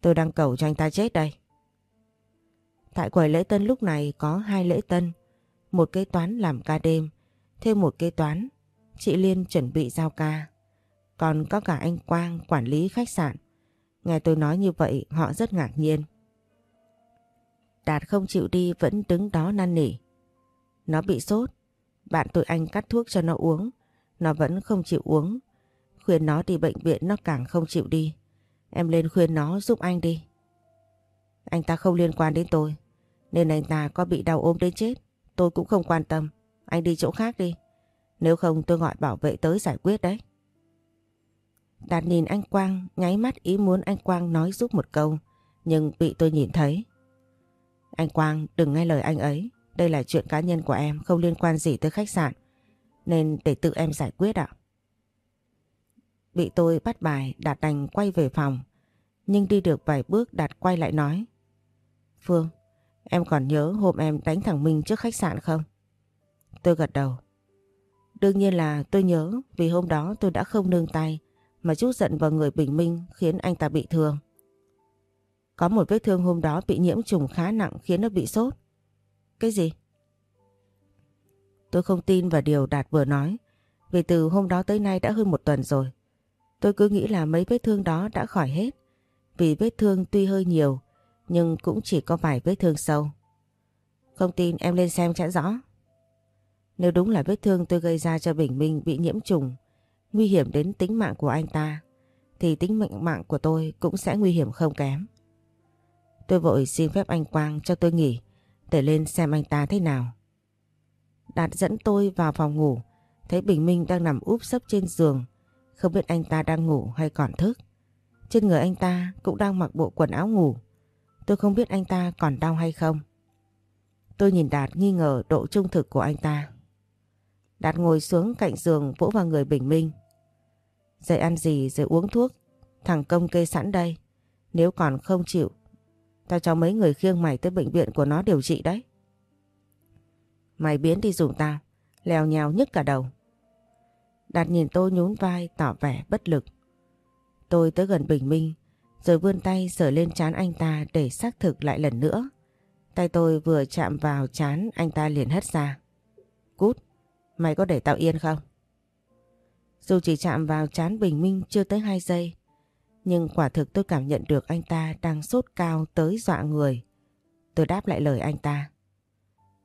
Tôi đang cầu cho anh ta chết đây. Tại quầy lễ tân lúc này có hai lễ tân, một kế toán làm ca đêm, thêm một kế toán, chị Liên chuẩn bị giao ca. Còn có cả anh Quang quản lý khách sạn. Nghe tôi nói như vậy họ rất ngạc nhiên. Đạt không chịu đi vẫn đứng đó năn nỉ. Nó bị sốt, bạn tụi anh cắt thuốc cho nó uống, nó vẫn không chịu uống. Khuyên nó đi bệnh viện nó càng không chịu đi. Em lên khuyên nó giúp anh đi. Anh ta không liên quan đến tôi. Nên anh ta có bị đau ôm đến chết. Tôi cũng không quan tâm. Anh đi chỗ khác đi. Nếu không tôi gọi bảo vệ tới giải quyết đấy. Đạt nhìn anh Quang nháy mắt ý muốn anh Quang nói giúp một câu. Nhưng bị tôi nhìn thấy. Anh Quang đừng nghe lời anh ấy. Đây là chuyện cá nhân của em không liên quan gì tới khách sạn. Nên để tự em giải quyết ạ. Bị tôi bắt bài Đạt đành quay về phòng. Nhưng đi được vài bước Đạt quay lại nói. Phương, em còn nhớ hôm em đánh thằng Minh trước khách sạn không? Tôi gật đầu. Đương nhiên là tôi nhớ vì hôm đó tôi đã không nương tay mà chút giận vào người Bình Minh khiến anh ta bị thương. Có một vết thương hôm đó bị nhiễm trùng khá nặng khiến nó bị sốt. Cái gì? Tôi không tin vào điều Đạt vừa nói vì từ hôm đó tới nay đã hơn một tuần rồi. Tôi cứ nghĩ là mấy vết thương đó đã khỏi hết. Vì vết thương tuy hơi nhiều, nhưng cũng chỉ có vài vết thương sâu. Không tin em lên xem sẽ rõ. Nếu đúng là vết thương tôi gây ra cho Bình Minh bị nhiễm trùng, nguy hiểm đến tính mạng của anh ta, thì tính mệnh mạng của tôi cũng sẽ nguy hiểm không kém. Tôi vội xin phép anh Quang cho tôi nghỉ để lên xem anh ta thế nào. Đạt dẫn tôi vào phòng ngủ, thấy Bình Minh đang nằm úp sấp trên giường, không biết anh ta đang ngủ hay còn thức. Trên người anh ta cũng đang mặc bộ quần áo ngủ. Tôi không biết anh ta còn đau hay không. Tôi nhìn Đạt nghi ngờ độ trung thực của anh ta. Đạt ngồi xuống cạnh giường vỗ vào người Bình Minh. Dậy ăn gì rồi uống thuốc. Thằng công kê sẵn đây. Nếu còn không chịu, tao cho mấy người khiêng mày tới bệnh viện của nó điều trị đấy. Mày biến đi dùng tao, lèo nhèo nhức cả đầu. Đạt nhìn tôi nhún vai tỏ vẻ bất lực. Tôi tới gần Bình Minh rồi vươn tay sờ lên trán anh ta để xác thực lại lần nữa. Tay tôi vừa chạm vào chán anh ta liền hất ra. Cút, mày có để tao yên không? Dù chỉ chạm vào chán Bình Minh chưa tới 2 giây, Nhưng quả thực tôi cảm nhận được anh ta đang sốt cao tới dọa người. Tôi đáp lại lời anh ta.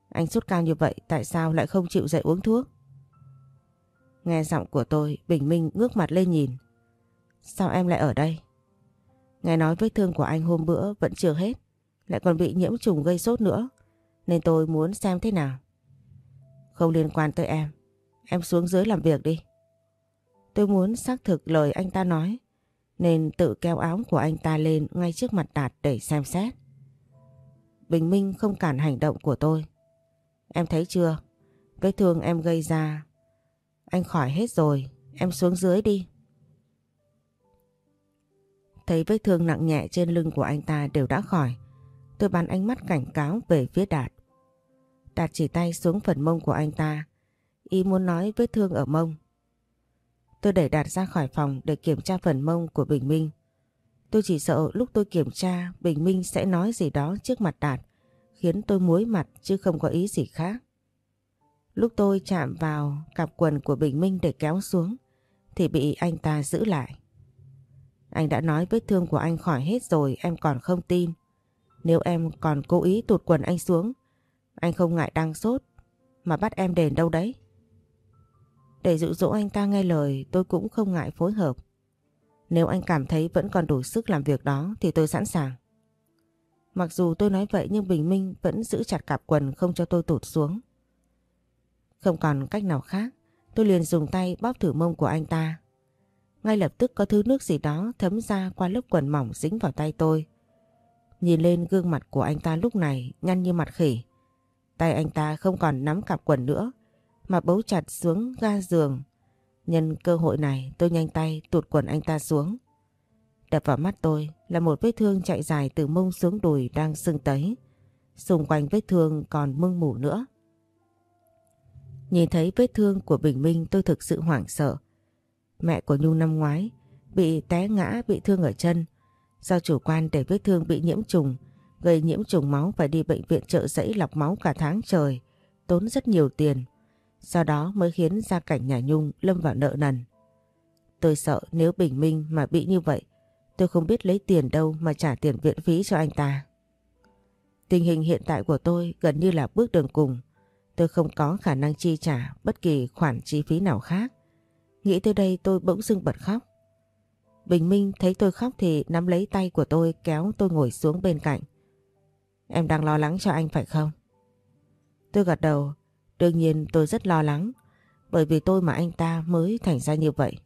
Anh sốt cao như vậy tại sao lại không chịu dậy uống thuốc? Nghe giọng của tôi, Bình Minh ngước mặt lên nhìn. Sao em lại ở đây? Nghe nói vết thương của anh hôm bữa vẫn chưa hết, lại còn bị nhiễm trùng gây sốt nữa, nên tôi muốn xem thế nào. Không liên quan tới em, em xuống dưới làm việc đi. Tôi muốn xác thực lời anh ta nói, nên tự kéo áo của anh ta lên ngay trước mặt Đạt để xem xét. Bình Minh không cản hành động của tôi. Em thấy chưa, vết thương em gây ra, anh khỏi hết rồi, em xuống dưới đi. Thấy vết thương nặng nhẹ trên lưng của anh ta đều đã khỏi, tôi bắn ánh mắt cảnh cáo về phía Đạt. Đạt chỉ tay xuống phần mông của anh ta, ý muốn nói vết thương ở mông. Tôi đẩy Đạt ra khỏi phòng để kiểm tra phần mông của Bình Minh. Tôi chỉ sợ lúc tôi kiểm tra Bình Minh sẽ nói gì đó trước mặt Đạt, khiến tôi muối mặt chứ không có ý gì khác. Lúc tôi chạm vào cặp quần của Bình Minh để kéo xuống, thì bị anh ta giữ lại. Anh đã nói vết thương của anh khỏi hết rồi em còn không tin. Nếu em còn cố ý tụt quần anh xuống, anh không ngại đang sốt mà bắt em đền đâu đấy. Để dụ dỗ anh ta nghe lời tôi cũng không ngại phối hợp. Nếu anh cảm thấy vẫn còn đủ sức làm việc đó thì tôi sẵn sàng. Mặc dù tôi nói vậy nhưng Bình Minh vẫn giữ chặt cặp quần không cho tôi tụt xuống. Không còn cách nào khác, tôi liền dùng tay bóp thử mông của anh ta. Ngay lập tức có thứ nước gì đó thấm ra qua lớp quần mỏng dính vào tay tôi. Nhìn lên gương mặt của anh ta lúc này nhăn như mặt khỉ. Tay anh ta không còn nắm cặp quần nữa mà bấu chặt xuống ga giường. Nhân cơ hội này tôi nhanh tay tụt quần anh ta xuống. Đập vào mắt tôi là một vết thương chạy dài từ mông xuống đùi đang sưng tấy. Xung quanh vết thương còn mưng mủ nữa. Nhìn thấy vết thương của Bình Minh tôi thực sự hoảng sợ. Mẹ của Nhung năm ngoái bị té ngã bị thương ở chân. Do chủ quan để vết thương bị nhiễm trùng, gây nhiễm trùng máu phải đi bệnh viện trợ giấy lọc máu cả tháng trời, tốn rất nhiều tiền. Sau đó mới khiến gia cảnh nhà Nhung lâm vào nợ nần. Tôi sợ nếu Bình Minh mà bị như vậy, tôi không biết lấy tiền đâu mà trả tiền viện phí cho anh ta. Tình hình hiện tại của tôi gần như là bước đường cùng. Tôi không có khả năng chi trả bất kỳ khoản chi phí nào khác. Nghĩ tới đây tôi bỗng dưng bật khóc. Bình Minh thấy tôi khóc thì nắm lấy tay của tôi kéo tôi ngồi xuống bên cạnh. Em đang lo lắng cho anh phải không? Tôi gật đầu. Đương nhiên tôi rất lo lắng bởi vì tôi mà anh ta mới thành ra như vậy.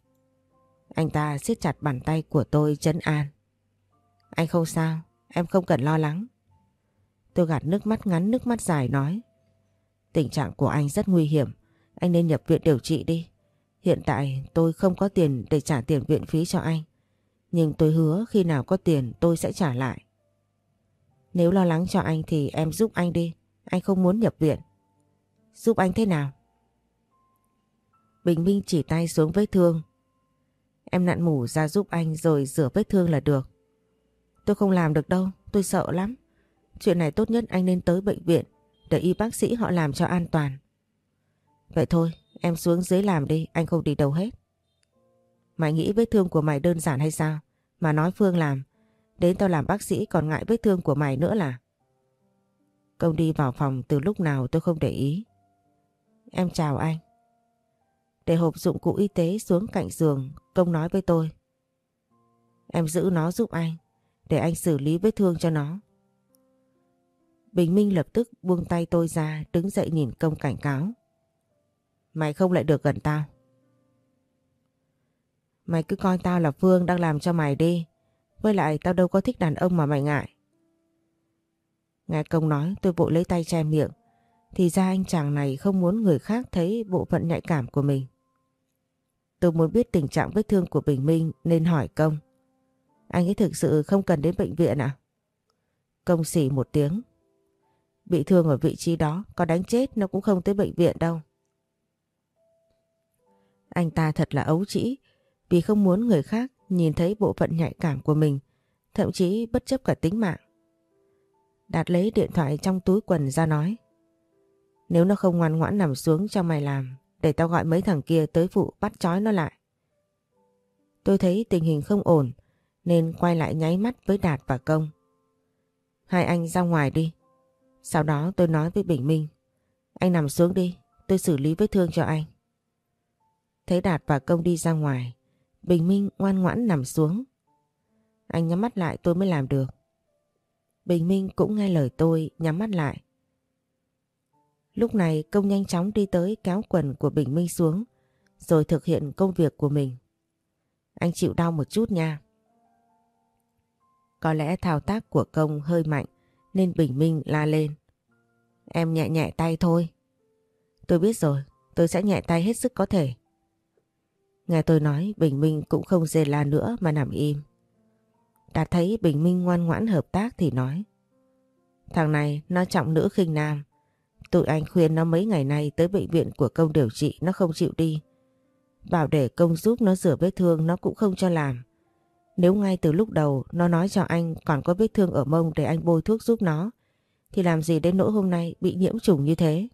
Anh ta siết chặt bàn tay của tôi chấn an. Anh không sao, em không cần lo lắng. Tôi gạt nước mắt ngắn nước mắt dài nói. Tình trạng của anh rất nguy hiểm. Anh nên nhập viện điều trị đi. Hiện tại tôi không có tiền để trả tiền viện phí cho anh. Nhưng tôi hứa khi nào có tiền tôi sẽ trả lại. Nếu lo lắng cho anh thì em giúp anh đi. Anh không muốn nhập viện. Giúp anh thế nào? Bình Minh chỉ tay xuống vết thương. Em nặn mủ ra giúp anh rồi rửa vết thương là được. Tôi không làm được đâu, tôi sợ lắm. Chuyện này tốt nhất anh nên tới bệnh viện để y bác sĩ họ làm cho an toàn. Vậy thôi, em xuống dưới làm đi, anh không đi đâu hết. Mày nghĩ vết thương của mày đơn giản hay sao? Mà nói Phương làm, đến tao làm bác sĩ còn ngại vết thương của mày nữa là. Công đi vào phòng từ lúc nào tôi không để ý. Em chào anh. Để hộp dụng cụ y tế xuống cạnh giường, công nói với tôi. Em giữ nó giúp anh, để anh xử lý vết thương cho nó. Bình Minh lập tức buông tay tôi ra đứng dậy nhìn công cảnh cáo. Mày không lại được gần tao. Mày cứ coi tao là Phương đang làm cho mày đi. Với lại tao đâu có thích đàn ông mà mày ngại. Nghe công nói tôi vội lấy tay che miệng. Thì ra anh chàng này không muốn người khác thấy bộ phận nhạy cảm của mình. Tôi muốn biết tình trạng vết thương của Bình Minh nên hỏi công. Anh ấy thực sự không cần đến bệnh viện à? Công xỉ một tiếng Bị thương ở vị trí đó, có đánh chết nó cũng không tới bệnh viện đâu. Anh ta thật là ấu trĩ, vì không muốn người khác nhìn thấy bộ phận nhạy cảm của mình, thậm chí bất chấp cả tính mạng. Đạt lấy điện thoại trong túi quần ra nói. Nếu nó không ngoan ngoãn nằm xuống cho mày làm, để tao gọi mấy thằng kia tới phụ bắt trói nó lại. Tôi thấy tình hình không ổn, nên quay lại nháy mắt với Đạt và Công. Hai anh ra ngoài đi. Sau đó tôi nói với Bình Minh. Anh nằm xuống đi, tôi xử lý vết thương cho anh. Thấy Đạt và Công đi ra ngoài, Bình Minh ngoan ngoãn nằm xuống. Anh nhắm mắt lại tôi mới làm được. Bình Minh cũng nghe lời tôi nhắm mắt lại. Lúc này công nhanh chóng đi tới kéo quần của Bình Minh xuống rồi thực hiện công việc của mình. Anh chịu đau một chút nha. Có lẽ thao tác của công hơi mạnh nên Bình Minh la lên. Em nhẹ nhẹ tay thôi. Tôi biết rồi, tôi sẽ nhẹ tay hết sức có thể. Nghe tôi nói, Bình Minh cũng không dê la nữa mà nằm im. Đạt thấy Bình Minh ngoan ngoãn hợp tác thì nói. Thằng này, nó trọng nữ khinh nam. Tụi anh khuyên nó mấy ngày nay tới bệnh viện của công điều trị nó không chịu đi. Bảo để công giúp nó rửa vết thương nó cũng không cho làm. Nếu ngay từ lúc đầu nó nói cho anh còn có vết thương ở mông để anh bôi thuốc giúp nó, thì làm gì đến nỗi hôm nay bị nhiễm trùng như thế?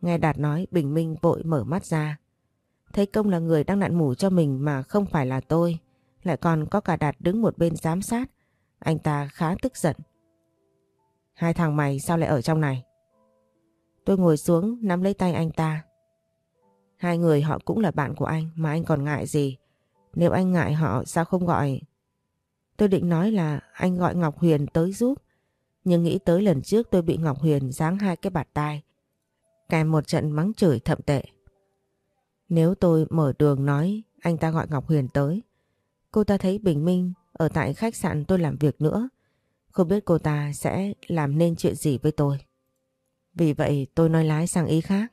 Nghe Đạt nói, Bình Minh vội mở mắt ra. Thấy công là người đang nặn mủ cho mình mà không phải là tôi. Lại còn có cả Đạt đứng một bên giám sát. Anh ta khá tức giận. Hai thằng mày sao lại ở trong này? Tôi ngồi xuống, nắm lấy tay anh ta. Hai người họ cũng là bạn của anh mà anh còn ngại gì? Nếu anh ngại họ sao không gọi? Tôi định nói là anh gọi Ngọc Huyền tới giúp. Nhưng nghĩ tới lần trước tôi bị Ngọc Huyền giáng hai cái bạt tai. Kèm một trận mắng chửi thậm tệ. Nếu tôi mở đường nói anh ta gọi Ngọc Huyền tới. Cô ta thấy bình minh ở tại khách sạn tôi làm việc nữa. Không biết cô ta sẽ làm nên chuyện gì với tôi. Vì vậy tôi nói lái sang ý khác.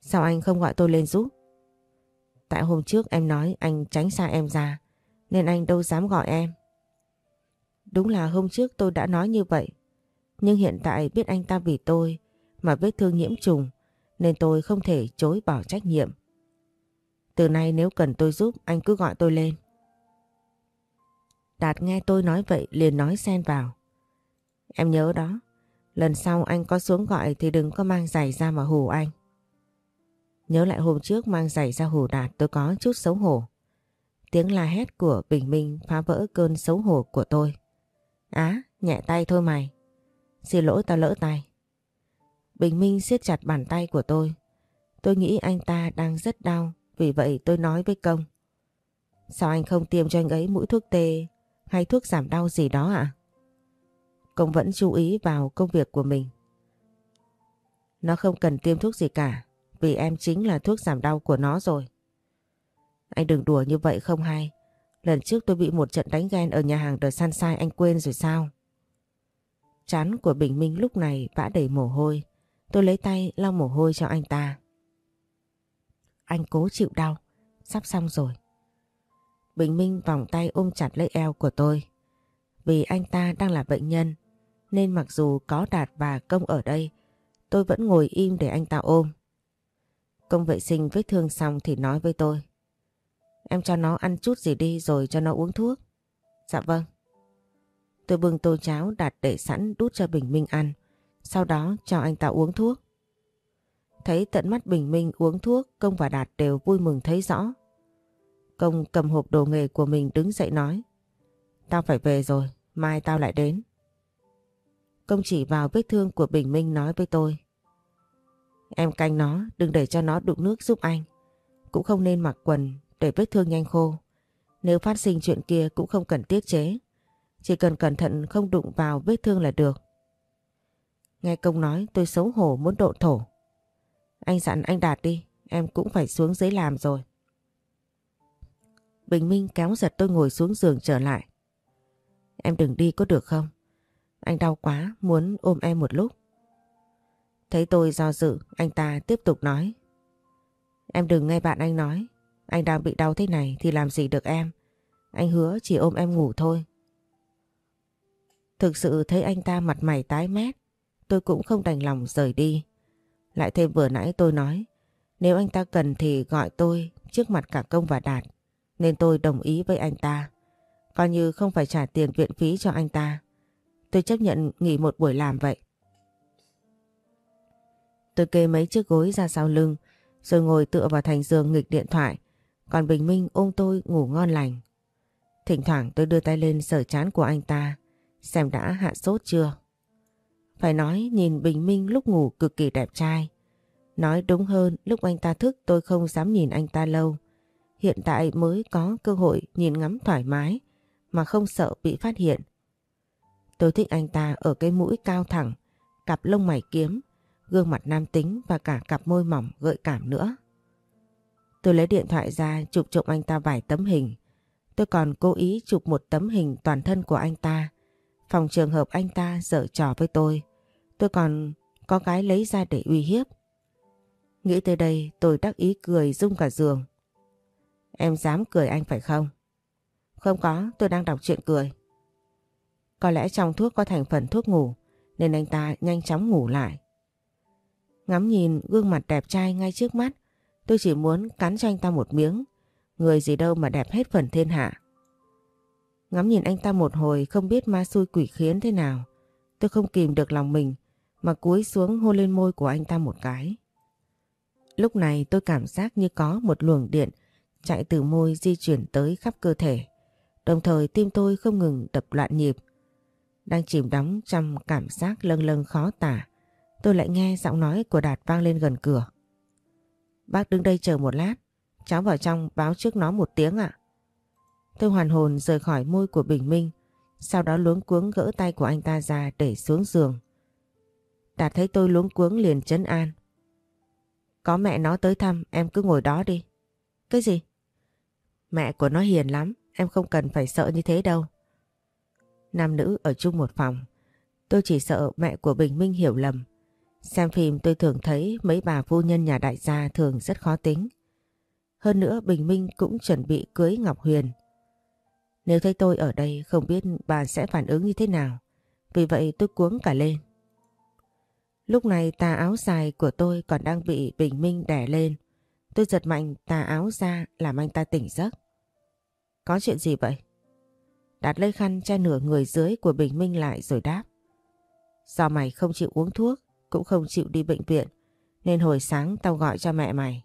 Sao anh không gọi tôi lên giúp? Tại hôm trước em nói anh tránh xa em ra, nên anh đâu dám gọi em. Đúng là hôm trước tôi đã nói như vậy, nhưng hiện tại biết anh ta vì tôi mà vết thương nhiễm trùng, nên tôi không thể chối bỏ trách nhiệm. Từ nay nếu cần tôi giúp anh cứ gọi tôi lên. Đạt nghe tôi nói vậy liền nói xen vào. Em nhớ đó, lần sau anh có xuống gọi thì đừng có mang giày ra mà hù anh. Nhớ lại hôm trước mang giày ra hù Đạt tôi có chút xấu hổ. Tiếng la hét của Bình Minh phá vỡ cơn xấu hổ của tôi. Á, nhẹ tay thôi mày. Xin lỗi tao lỡ tay. Bình Minh siết chặt bàn tay của tôi. Tôi nghĩ anh ta đang rất đau, vì vậy tôi nói với công. Sao anh không tiêm cho anh ấy mũi thuốc tê hay thuốc giảm đau gì đó ạ? Công vẫn chú ý vào công việc của mình. Nó không cần tiêm thuốc gì cả, vì em chính là thuốc giảm đau của nó rồi. Anh đừng đùa như vậy không hay. Lần trước tôi bị một trận đánh ghen ở nhà hàng The Sunshine anh quên rồi sao? Chán của Bình Minh lúc này vã đầy mồ hôi. Tôi lấy tay lau mồ hôi cho anh ta. Anh cố chịu đau. Sắp xong rồi. Bình Minh vòng tay ôm chặt lấy eo của tôi. Vì anh ta đang là bệnh nhân, nên mặc dù có Đạt và Công ở đây, tôi vẫn ngồi im để anh ta ôm. Công vệ sinh vết thương xong thì nói với tôi. Em cho nó ăn chút gì đi rồi cho nó uống thuốc. Dạ vâng. Tôi bưng tô cháo đặt để sẵn đút cho Bình Minh ăn. Sau đó cho anh ta uống thuốc. Thấy tận mắt Bình Minh uống thuốc, Công và Đạt đều vui mừng thấy rõ. Công cầm hộp đồ nghề của mình đứng dậy nói. Tao phải về rồi, mai tao lại đến. Công chỉ vào vết thương của Bình Minh nói với tôi. Em canh nó, đừng để cho nó đụng nước giúp anh. Cũng không nên mặc quần để vết thương nhanh khô. Nếu phát sinh chuyện kia cũng không cần tiết chế. Chỉ cần cẩn thận không đụng vào vết thương là được. Nghe công nói tôi xấu hổ muốn độ thổ. Anh dặn anh Đạt đi, em cũng phải xuống dưới làm rồi. Bình Minh kéo giật tôi ngồi xuống giường trở lại. Em đừng đi có được không? Anh đau quá, muốn ôm em một lúc. Thấy tôi do dự, anh ta tiếp tục nói. Em đừng nghe bạn anh nói. Anh đang bị đau thế này thì làm gì được em. Anh hứa chỉ ôm em ngủ thôi. Thực sự thấy anh ta mặt mày tái mét. Tôi cũng không đành lòng rời đi. Lại thêm vừa nãy tôi nói. Nếu anh ta cần thì gọi tôi trước mặt cả công và đạt. Nên tôi đồng ý với anh ta. Coi như không phải trả tiền viện phí cho anh ta. Tôi chấp nhận nghỉ một buổi làm vậy. Tôi kê mấy chiếc gối ra sau lưng, rồi ngồi tựa vào thành giường nghịch điện thoại, còn Bình Minh ôm tôi ngủ ngon lành. Thỉnh thoảng tôi đưa tay lên sở chán của anh ta, xem đã hạ sốt chưa. Phải nói nhìn Bình Minh lúc ngủ cực kỳ đẹp trai. Nói đúng hơn lúc anh ta thức tôi không dám nhìn anh ta lâu. Hiện tại mới có cơ hội nhìn ngắm thoải mái mà không sợ bị phát hiện. Tôi thích anh ta ở cái mũi cao thẳng, cặp lông mày kiếm, gương mặt nam tính và cả cặp môi mỏng gợi cảm nữa. Tôi lấy điện thoại ra chụp trộm anh ta vài tấm hình. Tôi còn cố ý chụp một tấm hình toàn thân của anh ta. Phòng trường hợp anh ta dở trò với tôi. Tôi còn có cái lấy ra để uy hiếp. Nghĩ tới đây tôi đắc ý cười rung cả giường. Em dám cười anh phải không? Không có, tôi đang đọc chuyện cười. Có lẽ trong thuốc có thành phần thuốc ngủ nên anh ta nhanh chóng ngủ lại. Ngắm nhìn gương mặt đẹp trai ngay trước mắt tôi chỉ muốn cắn cho anh ta một miếng. Người gì đâu mà đẹp hết phần thiên hạ. Ngắm nhìn anh ta một hồi không biết ma xui quỷ khiến thế nào. Tôi không kìm được lòng mình mà cúi xuống hôn lên môi của anh ta một cái. Lúc này tôi cảm giác như có một luồng điện chạy từ môi di chuyển tới khắp cơ thể. Đồng thời tim tôi không ngừng đập loạn nhịp. Đang chìm đắm trong cảm giác lâng lâng khó tả. Tôi lại nghe giọng nói của Đạt vang lên gần cửa. Bác đứng đây chờ một lát. Cháu vào trong báo trước nó một tiếng ạ. Tôi hoàn hồn rời khỏi môi của Bình Minh. Sau đó luống cuống gỡ tay của anh ta ra để xuống giường. Đạt thấy tôi luống cuống liền chấn an. Có mẹ nó tới thăm em cứ ngồi đó đi. Cái gì? Mẹ của nó hiền lắm, em không cần phải sợ như thế đâu. Nam nữ ở chung một phòng, tôi chỉ sợ mẹ của Bình Minh hiểu lầm. Xem phim tôi thường thấy mấy bà phu nhân nhà đại gia thường rất khó tính. Hơn nữa Bình Minh cũng chuẩn bị cưới Ngọc Huyền. Nếu thấy tôi ở đây không biết bà sẽ phản ứng như thế nào. Vì vậy tôi cuống cả lên. Lúc này tà áo dài của tôi còn đang bị Bình Minh đè lên. Tôi giật mạnh tà áo ra làm anh ta tỉnh giấc. Có chuyện gì vậy? đạt lấy khăn che nửa người dưới của Bình Minh lại rồi đáp. Do mày không chịu uống thuốc, cũng không chịu đi bệnh viện, nên hồi sáng tao gọi cho mẹ mày.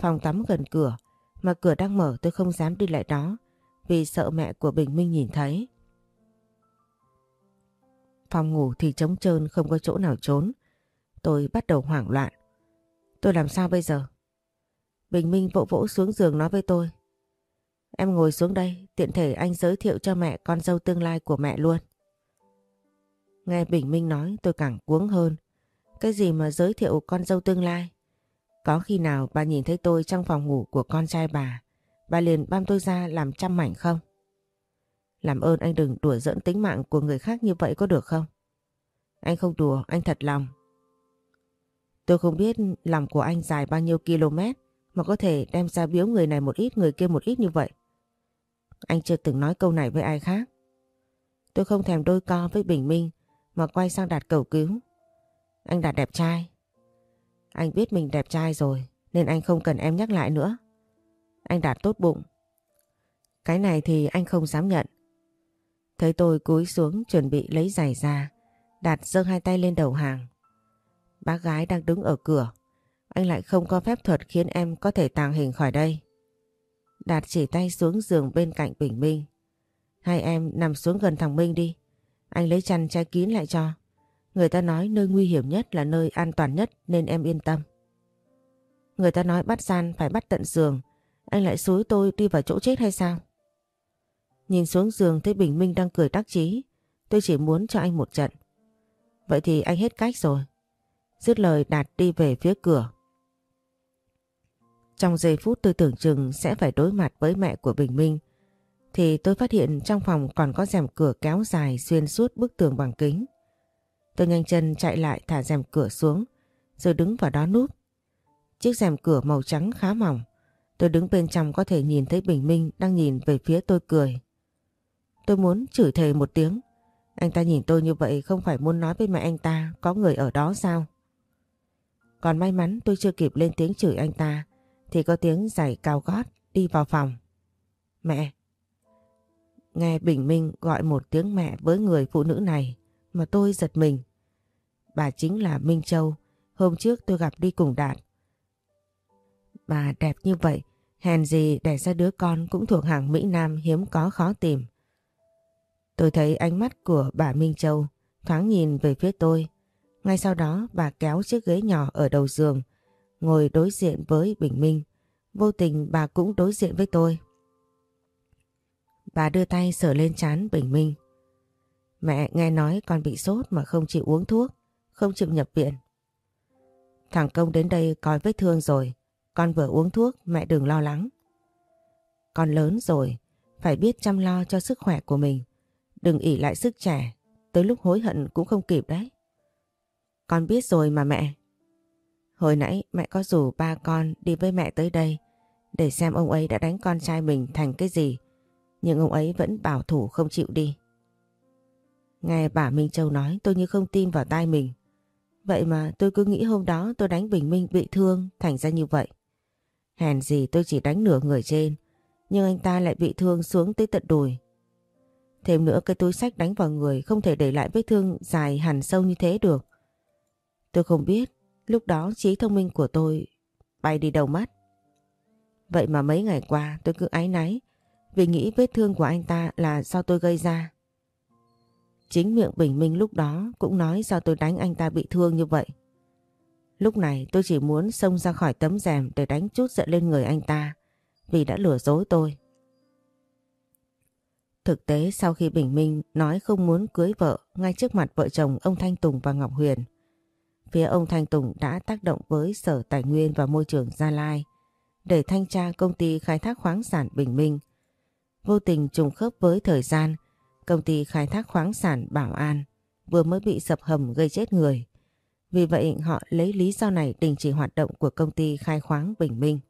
Phòng tắm gần cửa, mà cửa đang mở tôi không dám đi lại đó, vì sợ mẹ của Bình Minh nhìn thấy. Phòng ngủ thì trống trơn không có chỗ nào trốn. Tôi bắt đầu hoảng loạn. Tôi làm sao bây giờ? Bình Minh vỗ vỗ xuống giường nói với tôi. Em ngồi xuống đây, tiện thể anh giới thiệu cho mẹ con dâu tương lai của mẹ luôn. Nghe Bình Minh nói tôi càng cuống hơn. Cái gì mà giới thiệu con dâu tương lai? Có khi nào bà nhìn thấy tôi trong phòng ngủ của con trai bà, bà liền băm tôi ra làm trăm mảnh không? Làm ơn anh đừng đùa dẫn tính mạng của người khác như vậy có được không? Anh không đùa, anh thật lòng. Tôi không biết lòng của anh dài bao nhiêu km mà có thể đem ra biếu người này một ít người kia một ít như vậy. Anh chưa từng nói câu này với ai khác. Tôi không thèm đôi co với Bình Minh mà quay sang Đạt cầu cứu. Anh Đạt đẹp trai. Anh biết mình đẹp trai rồi nên anh không cần em nhắc lại nữa. Anh Đạt tốt bụng. Cái này thì anh không dám nhận. Thấy tôi cúi xuống chuẩn bị lấy giày ra. Đạt giơ hai tay lên đầu hàng. Bác gái đang đứng ở cửa. Anh lại không có phép thuật khiến em có thể tàng hình khỏi đây. Đạt chỉ tay xuống giường bên cạnh Bình Minh. Hai em nằm xuống gần thằng Minh đi. Anh lấy chăn che kín lại cho. Người ta nói nơi nguy hiểm nhất là nơi an toàn nhất nên em yên tâm. Người ta nói bắt gian phải bắt tận giường. Anh lại xúi tôi đi vào chỗ chết hay sao? Nhìn xuống giường thấy Bình Minh đang cười đắc chí. Tôi chỉ muốn cho anh một trận. Vậy thì anh hết cách rồi. Dứt lời Đạt đi về phía cửa. Trong giây phút tôi tưởng chừng sẽ phải đối mặt với mẹ của Bình Minh, thì tôi phát hiện trong phòng còn có rèm cửa kéo dài xuyên suốt bức tường bằng kính. Tôi nhanh chân chạy lại thả rèm cửa xuống, rồi đứng vào đó núp. Chiếc rèm cửa màu trắng khá mỏng. Tôi đứng bên trong có thể nhìn thấy Bình Minh đang nhìn về phía tôi cười. Tôi muốn chửi thề một tiếng. Anh ta nhìn tôi như vậy không phải muốn nói với mẹ anh ta có người ở đó sao? Còn may mắn tôi chưa kịp lên tiếng chửi anh ta thì có tiếng giày cao gót đi vào phòng. Mẹ! Nghe Bình Minh gọi một tiếng mẹ với người phụ nữ này mà tôi giật mình. Bà chính là Minh Châu, hôm trước tôi gặp đi cùng Đạt. Bà đẹp như vậy, Hèn gì đẻ ra đứa con cũng thuộc hàng Mỹ Nam hiếm có khó tìm. Tôi thấy ánh mắt của bà Minh Châu thoáng nhìn về phía tôi. Ngay sau đó bà kéo chiếc ghế nhỏ ở đầu giường, ngồi đối diện với Bình Minh. Vô tình bà cũng đối diện với tôi. Bà đưa tay sờ lên chán Bình Minh. Mẹ nghe nói con bị sốt mà không chịu uống thuốc, không chịu nhập viện. Thằng Công đến đây coi vết thương rồi, con vừa uống thuốc mẹ đừng lo lắng. Con lớn rồi, phải biết chăm lo cho sức khỏe của mình. Đừng ỉ lại sức trẻ, tới lúc hối hận cũng không kịp đấy. Con biết rồi mà mẹ. Hồi nãy mẹ có rủ ba con đi với mẹ tới đây để xem ông ấy đã đánh con trai mình thành cái gì. Nhưng ông ấy vẫn bảo thủ không chịu đi. Nghe bà Minh Châu nói tôi như không tin vào tai mình. Vậy mà tôi cứ nghĩ hôm đó tôi đánh Bình Minh bị thương thành ra như vậy. Hèn gì tôi chỉ đánh nửa người trên, nhưng anh ta lại bị thương xuống tới tận đùi. Thêm nữa, cái túi sách đánh vào người không thể để lại vết thương dài hẳn sâu như thế được. Tôi không biết, lúc đó trí thông minh của tôi bay đi đầu mắt. Vậy mà mấy ngày qua tôi cứ áy náy vì nghĩ vết thương của anh ta là do tôi gây ra. Chính miệng Bình Minh lúc đó cũng nói do tôi đánh anh ta bị thương như vậy. Lúc này tôi chỉ muốn xông ra khỏi tấm rèm để đánh chút giận lên người anh ta vì đã lừa dối tôi. Thực tế sau khi Bình Minh nói không muốn cưới vợ ngay trước mặt vợ chồng ông Thanh Tùng và Ngọc Huyền, phía ông Thanh Tùng đã tác động với Sở Tài nguyên và Môi trường Gia Lai để thanh tra công ty khai thác khoáng sản Bình Minh. Vô tình trùng khớp với thời gian công ty khai thác khoáng sản Bảo An vừa mới bị sập hầm gây chết người. Vì vậy họ lấy lý do này đình chỉ hoạt động của công ty khai khoáng Bình Minh.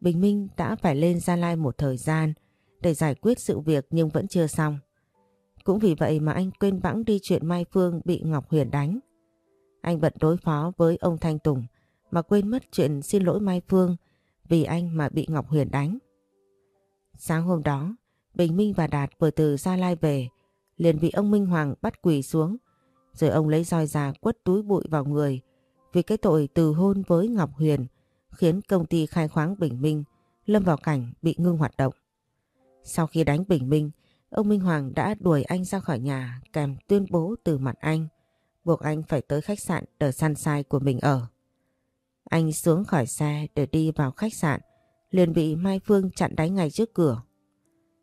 Bình Minh đã phải lên Gia Lai một thời gian để giải quyết sự việc nhưng vẫn chưa xong. Cũng vì vậy mà anh quên bẵng đi chuyện Mai Phương bị Ngọc Huyền đánh. Anh bận đối phó với ông Thanh Tùng mà quên mất chuyện xin lỗi Mai Phương vì anh mà bị Ngọc Huyền đánh. Sáng hôm đó, Bình Minh và Đạt vừa từ Gia Lai về, liền bị ông Minh Hoàng bắt quỳ xuống, rồi ông lấy roi già quất túi bụi vào người vì cái tội từ hôn với Ngọc Huyền khiến công ty khai khoáng Bình Minh lâm vào cảnh bị ngưng hoạt động. Sau khi đánh Bình Minh, ông Minh Hoàng đã đuổi anh ra khỏi nhà kèm tuyên bố từ mặt anh, buộc anh phải tới khách sạn The Sunshine của mình ở. Anh xuống khỏi xe để đi vào khách sạn, liền bị Mai Phương chặn đánh ngay trước cửa.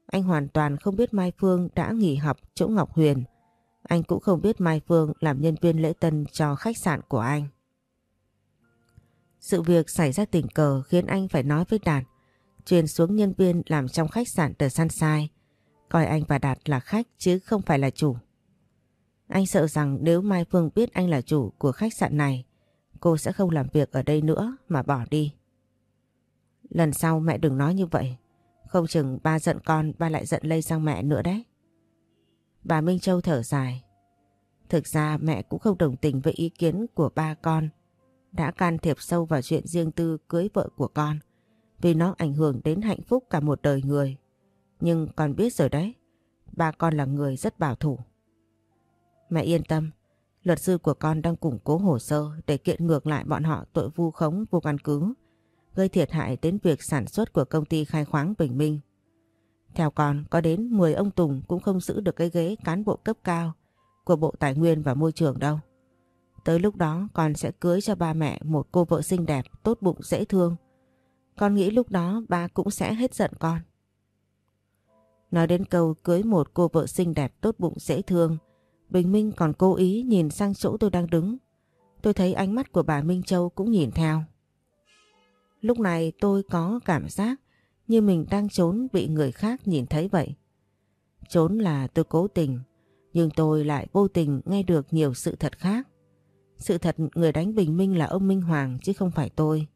Anh hoàn toàn không biết Mai Phương đã nghỉ học chỗ Ngọc Huyền. Anh cũng không biết Mai Phương làm nhân viên lễ tân cho khách sạn của anh. Sự việc xảy ra tình cờ khiến anh phải nói với Đạt truyền xuống nhân viên làm trong khách sạn The Sunshine coi anh và Đạt là khách chứ không phải là chủ. Anh sợ rằng nếu Mai Phương biết anh là chủ của khách sạn này, cô sẽ không làm việc ở đây nữa mà bỏ đi. Lần sau mẹ đừng nói như vậy. Không chừng ba giận con, ba lại giận lây sang mẹ nữa đấy. Bà Minh Châu thở dài. Thực ra mẹ cũng không đồng tình với ý kiến của ba con. Đã can thiệp sâu vào chuyện riêng tư cưới vợ của con. Vì nó ảnh hưởng đến hạnh phúc cả một đời người. Nhưng con biết rồi đấy. Ba con là người rất bảo thủ. Mẹ yên tâm. Luật sư của con đang củng cố hồ sơ để kiện ngược lại bọn họ tội vu khống vô căn cứ gây thiệt hại đến việc sản xuất của công ty khai khoáng Bình Minh. Theo con, có đến 10 ông Tùng cũng không giữ được cái ghế cán bộ cấp cao của Bộ Tài nguyên và Môi trường đâu. Tới lúc đó con sẽ cưới cho ba mẹ một cô vợ xinh đẹp, tốt bụng, dễ thương. Con nghĩ lúc đó ba cũng sẽ hết giận con. Nói đến câu cưới một cô vợ xinh đẹp, tốt bụng, dễ thương, Bình Minh còn cố ý nhìn sang chỗ tôi đang đứng. Tôi thấy ánh mắt của bà Minh Châu cũng nhìn theo. Lúc này tôi có cảm giác như mình đang trốn bị người khác nhìn thấy vậy. Trốn là tôi cố tình, nhưng tôi lại vô tình nghe được nhiều sự thật khác. Sự thật người đánh Bình Minh là ông Minh Hoàng chứ không phải tôi.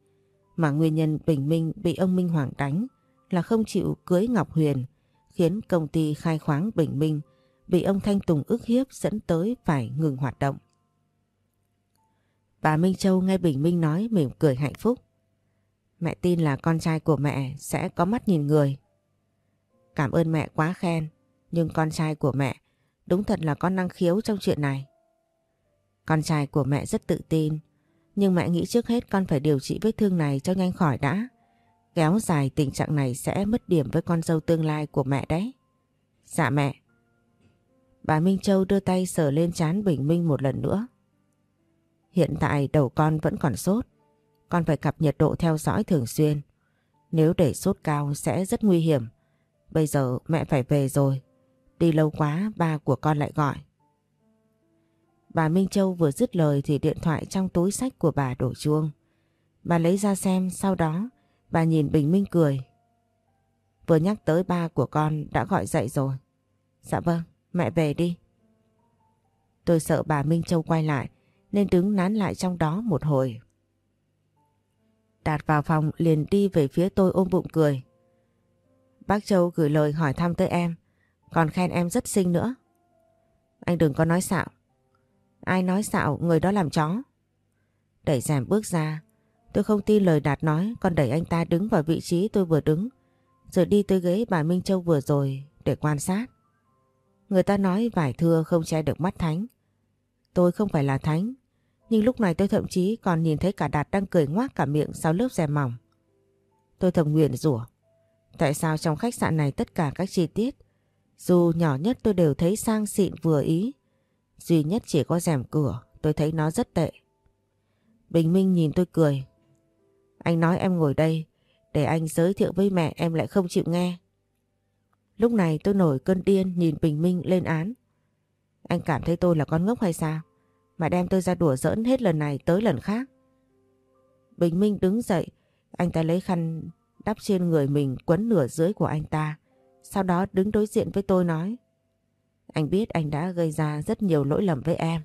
Mà nguyên nhân Bình Minh bị ông Minh Hoàng đánh là không chịu cưới Ngọc Huyền, khiến công ty khai khoáng Bình Minh bị ông Thanh Tùng ức hiếp dẫn tới phải ngừng hoạt động. Bà Minh Châu nghe Bình Minh nói mỉm cười hạnh phúc. Mẹ tin là con trai của mẹ sẽ có mắt nhìn người. Cảm ơn mẹ quá khen, nhưng con trai của mẹ đúng thật là có năng khiếu trong chuyện này. Con trai của mẹ rất tự tin, nhưng mẹ nghĩ trước hết con phải điều trị vết thương này cho nhanh khỏi đã. Kéo dài tình trạng này sẽ mất điểm với con dâu tương lai của mẹ đấy. Dạ mẹ. Bà Minh Châu đưa tay sờ lên trán Bình Minh một lần nữa. Hiện tại đầu con vẫn còn sốt. Con phải cặp nhiệt độ theo dõi thường xuyên. Nếu để sốt cao sẽ rất nguy hiểm. Bây giờ mẹ phải về rồi. Đi lâu quá, ba của con lại gọi. Bà Minh Châu vừa dứt lời thì điện thoại trong túi sách của bà đổ chuông. Bà lấy ra xem sau đó bà nhìn Bình Minh cười. Vừa nhắc tới ba của con đã gọi dậy rồi. Dạ vâng, mẹ về đi. Tôi sợ bà Minh Châu quay lại nên đứng nán lại trong đó một hồi. Đạt vào phòng liền đi về phía tôi ôm bụng cười. Bác Châu gửi lời hỏi thăm tới em, còn khen em rất xinh nữa. Anh đừng có nói xạo. Ai nói xạo người đó làm chó. Đẩy rèm bước ra, tôi không tin lời Đạt nói còn đẩy anh ta đứng vào vị trí tôi vừa đứng. Rồi đi tới ghế bà Minh Châu vừa rồi để quan sát. Người ta nói vải thưa không che được mắt thánh. Tôi không phải là thánh, nhưng lúc này tôi thậm chí còn nhìn thấy cả Đạt đang cười ngoác cả miệng sau lớp rèm mỏng. Tôi thầm nguyện rủa Tại sao trong khách sạn này tất cả các chi tiết, dù nhỏ nhất tôi đều thấy sang xịn vừa ý. Duy nhất chỉ có rèm cửa, tôi thấy nó rất tệ. Bình Minh nhìn tôi cười. Anh nói em ngồi đây, để anh giới thiệu với mẹ em lại không chịu nghe. Lúc này tôi nổi cơn điên nhìn Bình Minh lên án. Anh cảm thấy tôi là con ngốc hay sao? Mà đem tôi ra đùa giỡn hết lần này tới lần khác. Bình Minh đứng dậy, anh ta lấy khăn đắp trên người mình quấn nửa dưới của anh ta. Sau đó đứng đối diện với tôi nói. Anh biết anh đã gây ra rất nhiều lỗi lầm với em.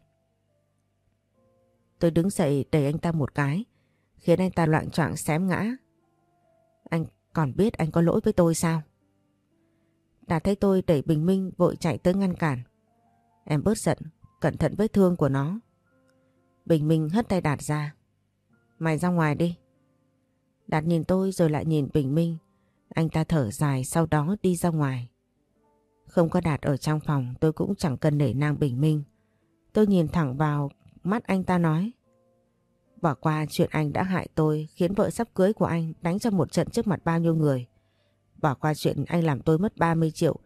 Tôi đứng dậy đẩy anh ta một cái, khiến anh ta loạn choạng xém ngã. Anh còn biết anh có lỗi với tôi sao? Đạt thấy tôi đẩy Bình Minh vội chạy tới ngăn cản. Em bớt giận, cẩn thận vết thương của nó. Bình Minh hất tay Đạt ra. Mày ra ngoài đi. Đạt nhìn tôi rồi lại nhìn Bình Minh. Anh ta thở dài sau đó đi ra ngoài. Không có Đạt ở trong phòng tôi cũng chẳng cần nể nang Bình Minh. Tôi nhìn thẳng vào mắt anh ta nói. Bỏ qua chuyện anh đã hại tôi khiến vợ sắp cưới của anh đánh cho một trận trước mặt bao nhiêu người. Bỏ qua chuyện anh làm tôi mất 30 triệu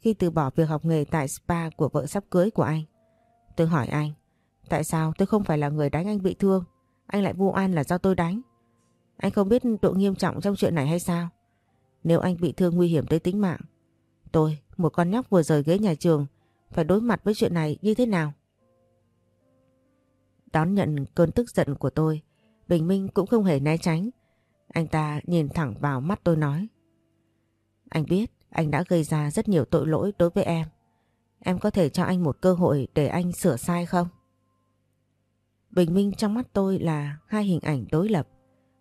khi từ bỏ việc học nghề tại spa của vợ sắp cưới của anh. Tôi hỏi anh, tại sao tôi không phải là người đánh anh bị thương, anh lại vu oan là do tôi đánh? Anh không biết độ nghiêm trọng trong chuyện này hay sao? Nếu anh bị thương nguy hiểm tới tính mạng, tôi, một con nhóc vừa rời ghế nhà trường, phải đối mặt với chuyện này như thế nào? Đón nhận cơn tức giận của tôi, Bình Minh cũng không hề né tránh. Anh ta nhìn thẳng vào mắt tôi nói. Anh biết anh đã gây ra rất nhiều tội lỗi đối với em. Em có thể cho anh một cơ hội để anh sửa sai không? Bình minh trong mắt tôi là hai hình ảnh đối lập.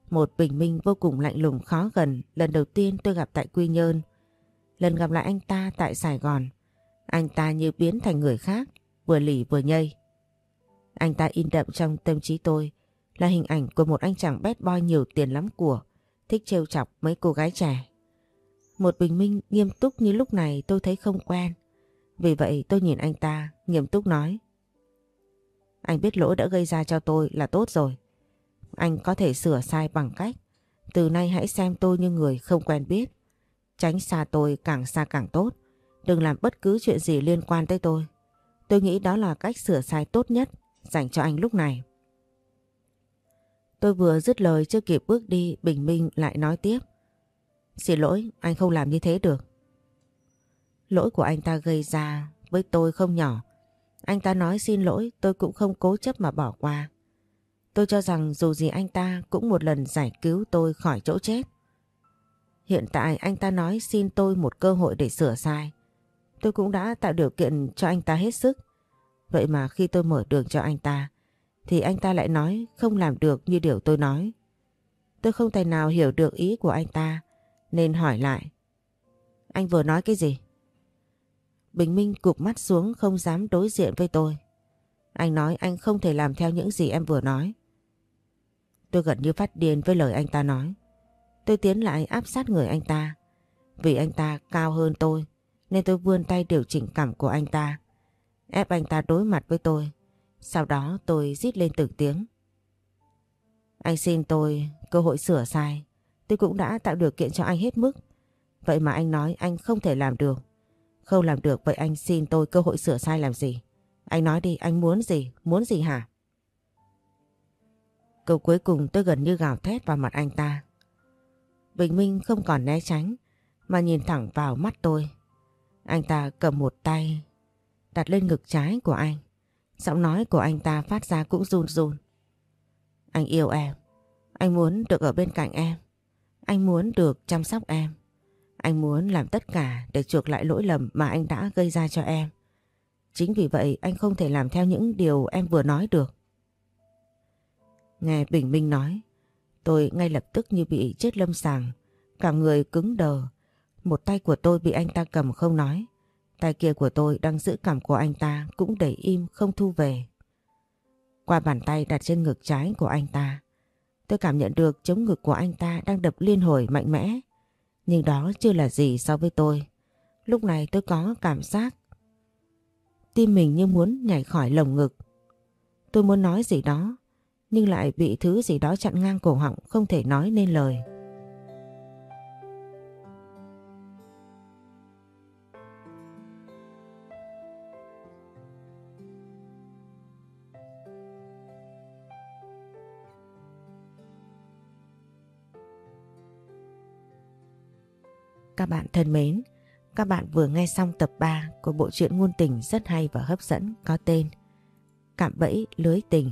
Một bình minh vô cùng lạnh lùng khó gần lần đầu tiên tôi gặp tại Quy Nhơn. Lần gặp lại anh ta tại Sài Gòn, anh ta như biến thành người khác, vừa lỉ vừa nhây. Anh ta in đậm trong tâm trí tôi là hình ảnh của một anh chàng bad boy nhiều tiền lắm của, thích trêu chọc mấy cô gái trẻ. Một bình minh nghiêm túc như lúc này tôi thấy không quen. Vì vậy tôi nhìn anh ta, nghiêm túc nói. Anh biết lỗi đã gây ra cho tôi là tốt rồi. Anh có thể sửa sai bằng cách từ nay hãy xem tôi như người không quen biết. Tránh xa tôi càng xa càng tốt. Đừng làm bất cứ chuyện gì liên quan tới tôi. Tôi nghĩ đó là cách sửa sai tốt nhất dành cho anh lúc này. Tôi vừa dứt lời chưa kịp bước đi, Bình Minh lại nói tiếp. Xin lỗi, anh không làm như thế được. Lỗi của anh ta gây ra với tôi không nhỏ. Anh ta nói xin lỗi tôi cũng không cố chấp mà bỏ qua. Tôi cho rằng dù gì anh ta cũng một lần giải cứu tôi khỏi chỗ chết. Hiện tại anh ta nói xin tôi một cơ hội để sửa sai. Tôi cũng đã tạo điều kiện cho anh ta hết sức. Vậy mà khi tôi mở đường cho anh ta, thì anh ta lại nói không làm được như điều tôi nói. Tôi không thể nào hiểu được ý của anh ta, nên hỏi lại. Anh vừa nói cái gì? Bình Minh cụp mắt xuống không dám đối diện với tôi. Anh nói anh không thể làm theo những gì em vừa nói. Tôi gần như phát điên với lời anh ta nói. Tôi tiến lại áp sát người anh ta. Vì anh ta cao hơn tôi nên tôi vươn tay điều chỉnh cảm của anh ta. Ép anh ta đối mặt với tôi. Sau đó tôi rít lên từng tiếng. Anh xin tôi cơ hội sửa sai. tôi cũng đã tạo điều kiện cho anh hết mức. Vậy mà anh nói anh không thể làm được. Không làm được vậy anh xin tôi cơ hội sửa sai làm gì? Anh nói đi, anh muốn gì? Muốn gì hả? Câu cuối cùng tôi gần như gào thét vào mặt anh ta. Bình Minh không còn né tránh mà nhìn thẳng vào mắt tôi. Anh ta cầm một tay đặt lên ngực trái của anh. Giọng nói của anh ta phát ra cũng run run. Anh yêu em. Anh muốn được ở bên cạnh em. Anh muốn được chăm sóc em. Anh muốn làm tất cả để chuộc lại lỗi lầm mà anh đã gây ra cho em. Chính vì vậy anh không thể làm theo những điều em vừa nói được. Nghe Bình Minh nói, tôi ngay lập tức như bị chết lâm sàng, cả người cứng đờ. Một tay của tôi bị anh ta cầm không nói, tay kia của tôi đang giữ cảm của anh ta cũng để im không thu về. Qua bàn tay đặt trên ngực trái của anh ta, tôi cảm nhận được chống ngực của anh ta đang đập liên hồi mạnh mẽ. Nhưng đó chưa là gì so với tôi. Lúc này tôi có cảm giác tim mình như muốn nhảy khỏi lồng ngực. Tôi muốn nói gì đó, nhưng lại bị thứ gì đó chặn ngang cổ họng không thể nói nên lời. Các bạn thân mến, các bạn vừa nghe xong tập 3 của bộ truyện ngôn tình rất hay và hấp dẫn có tên Cạm bẫy lưới tình.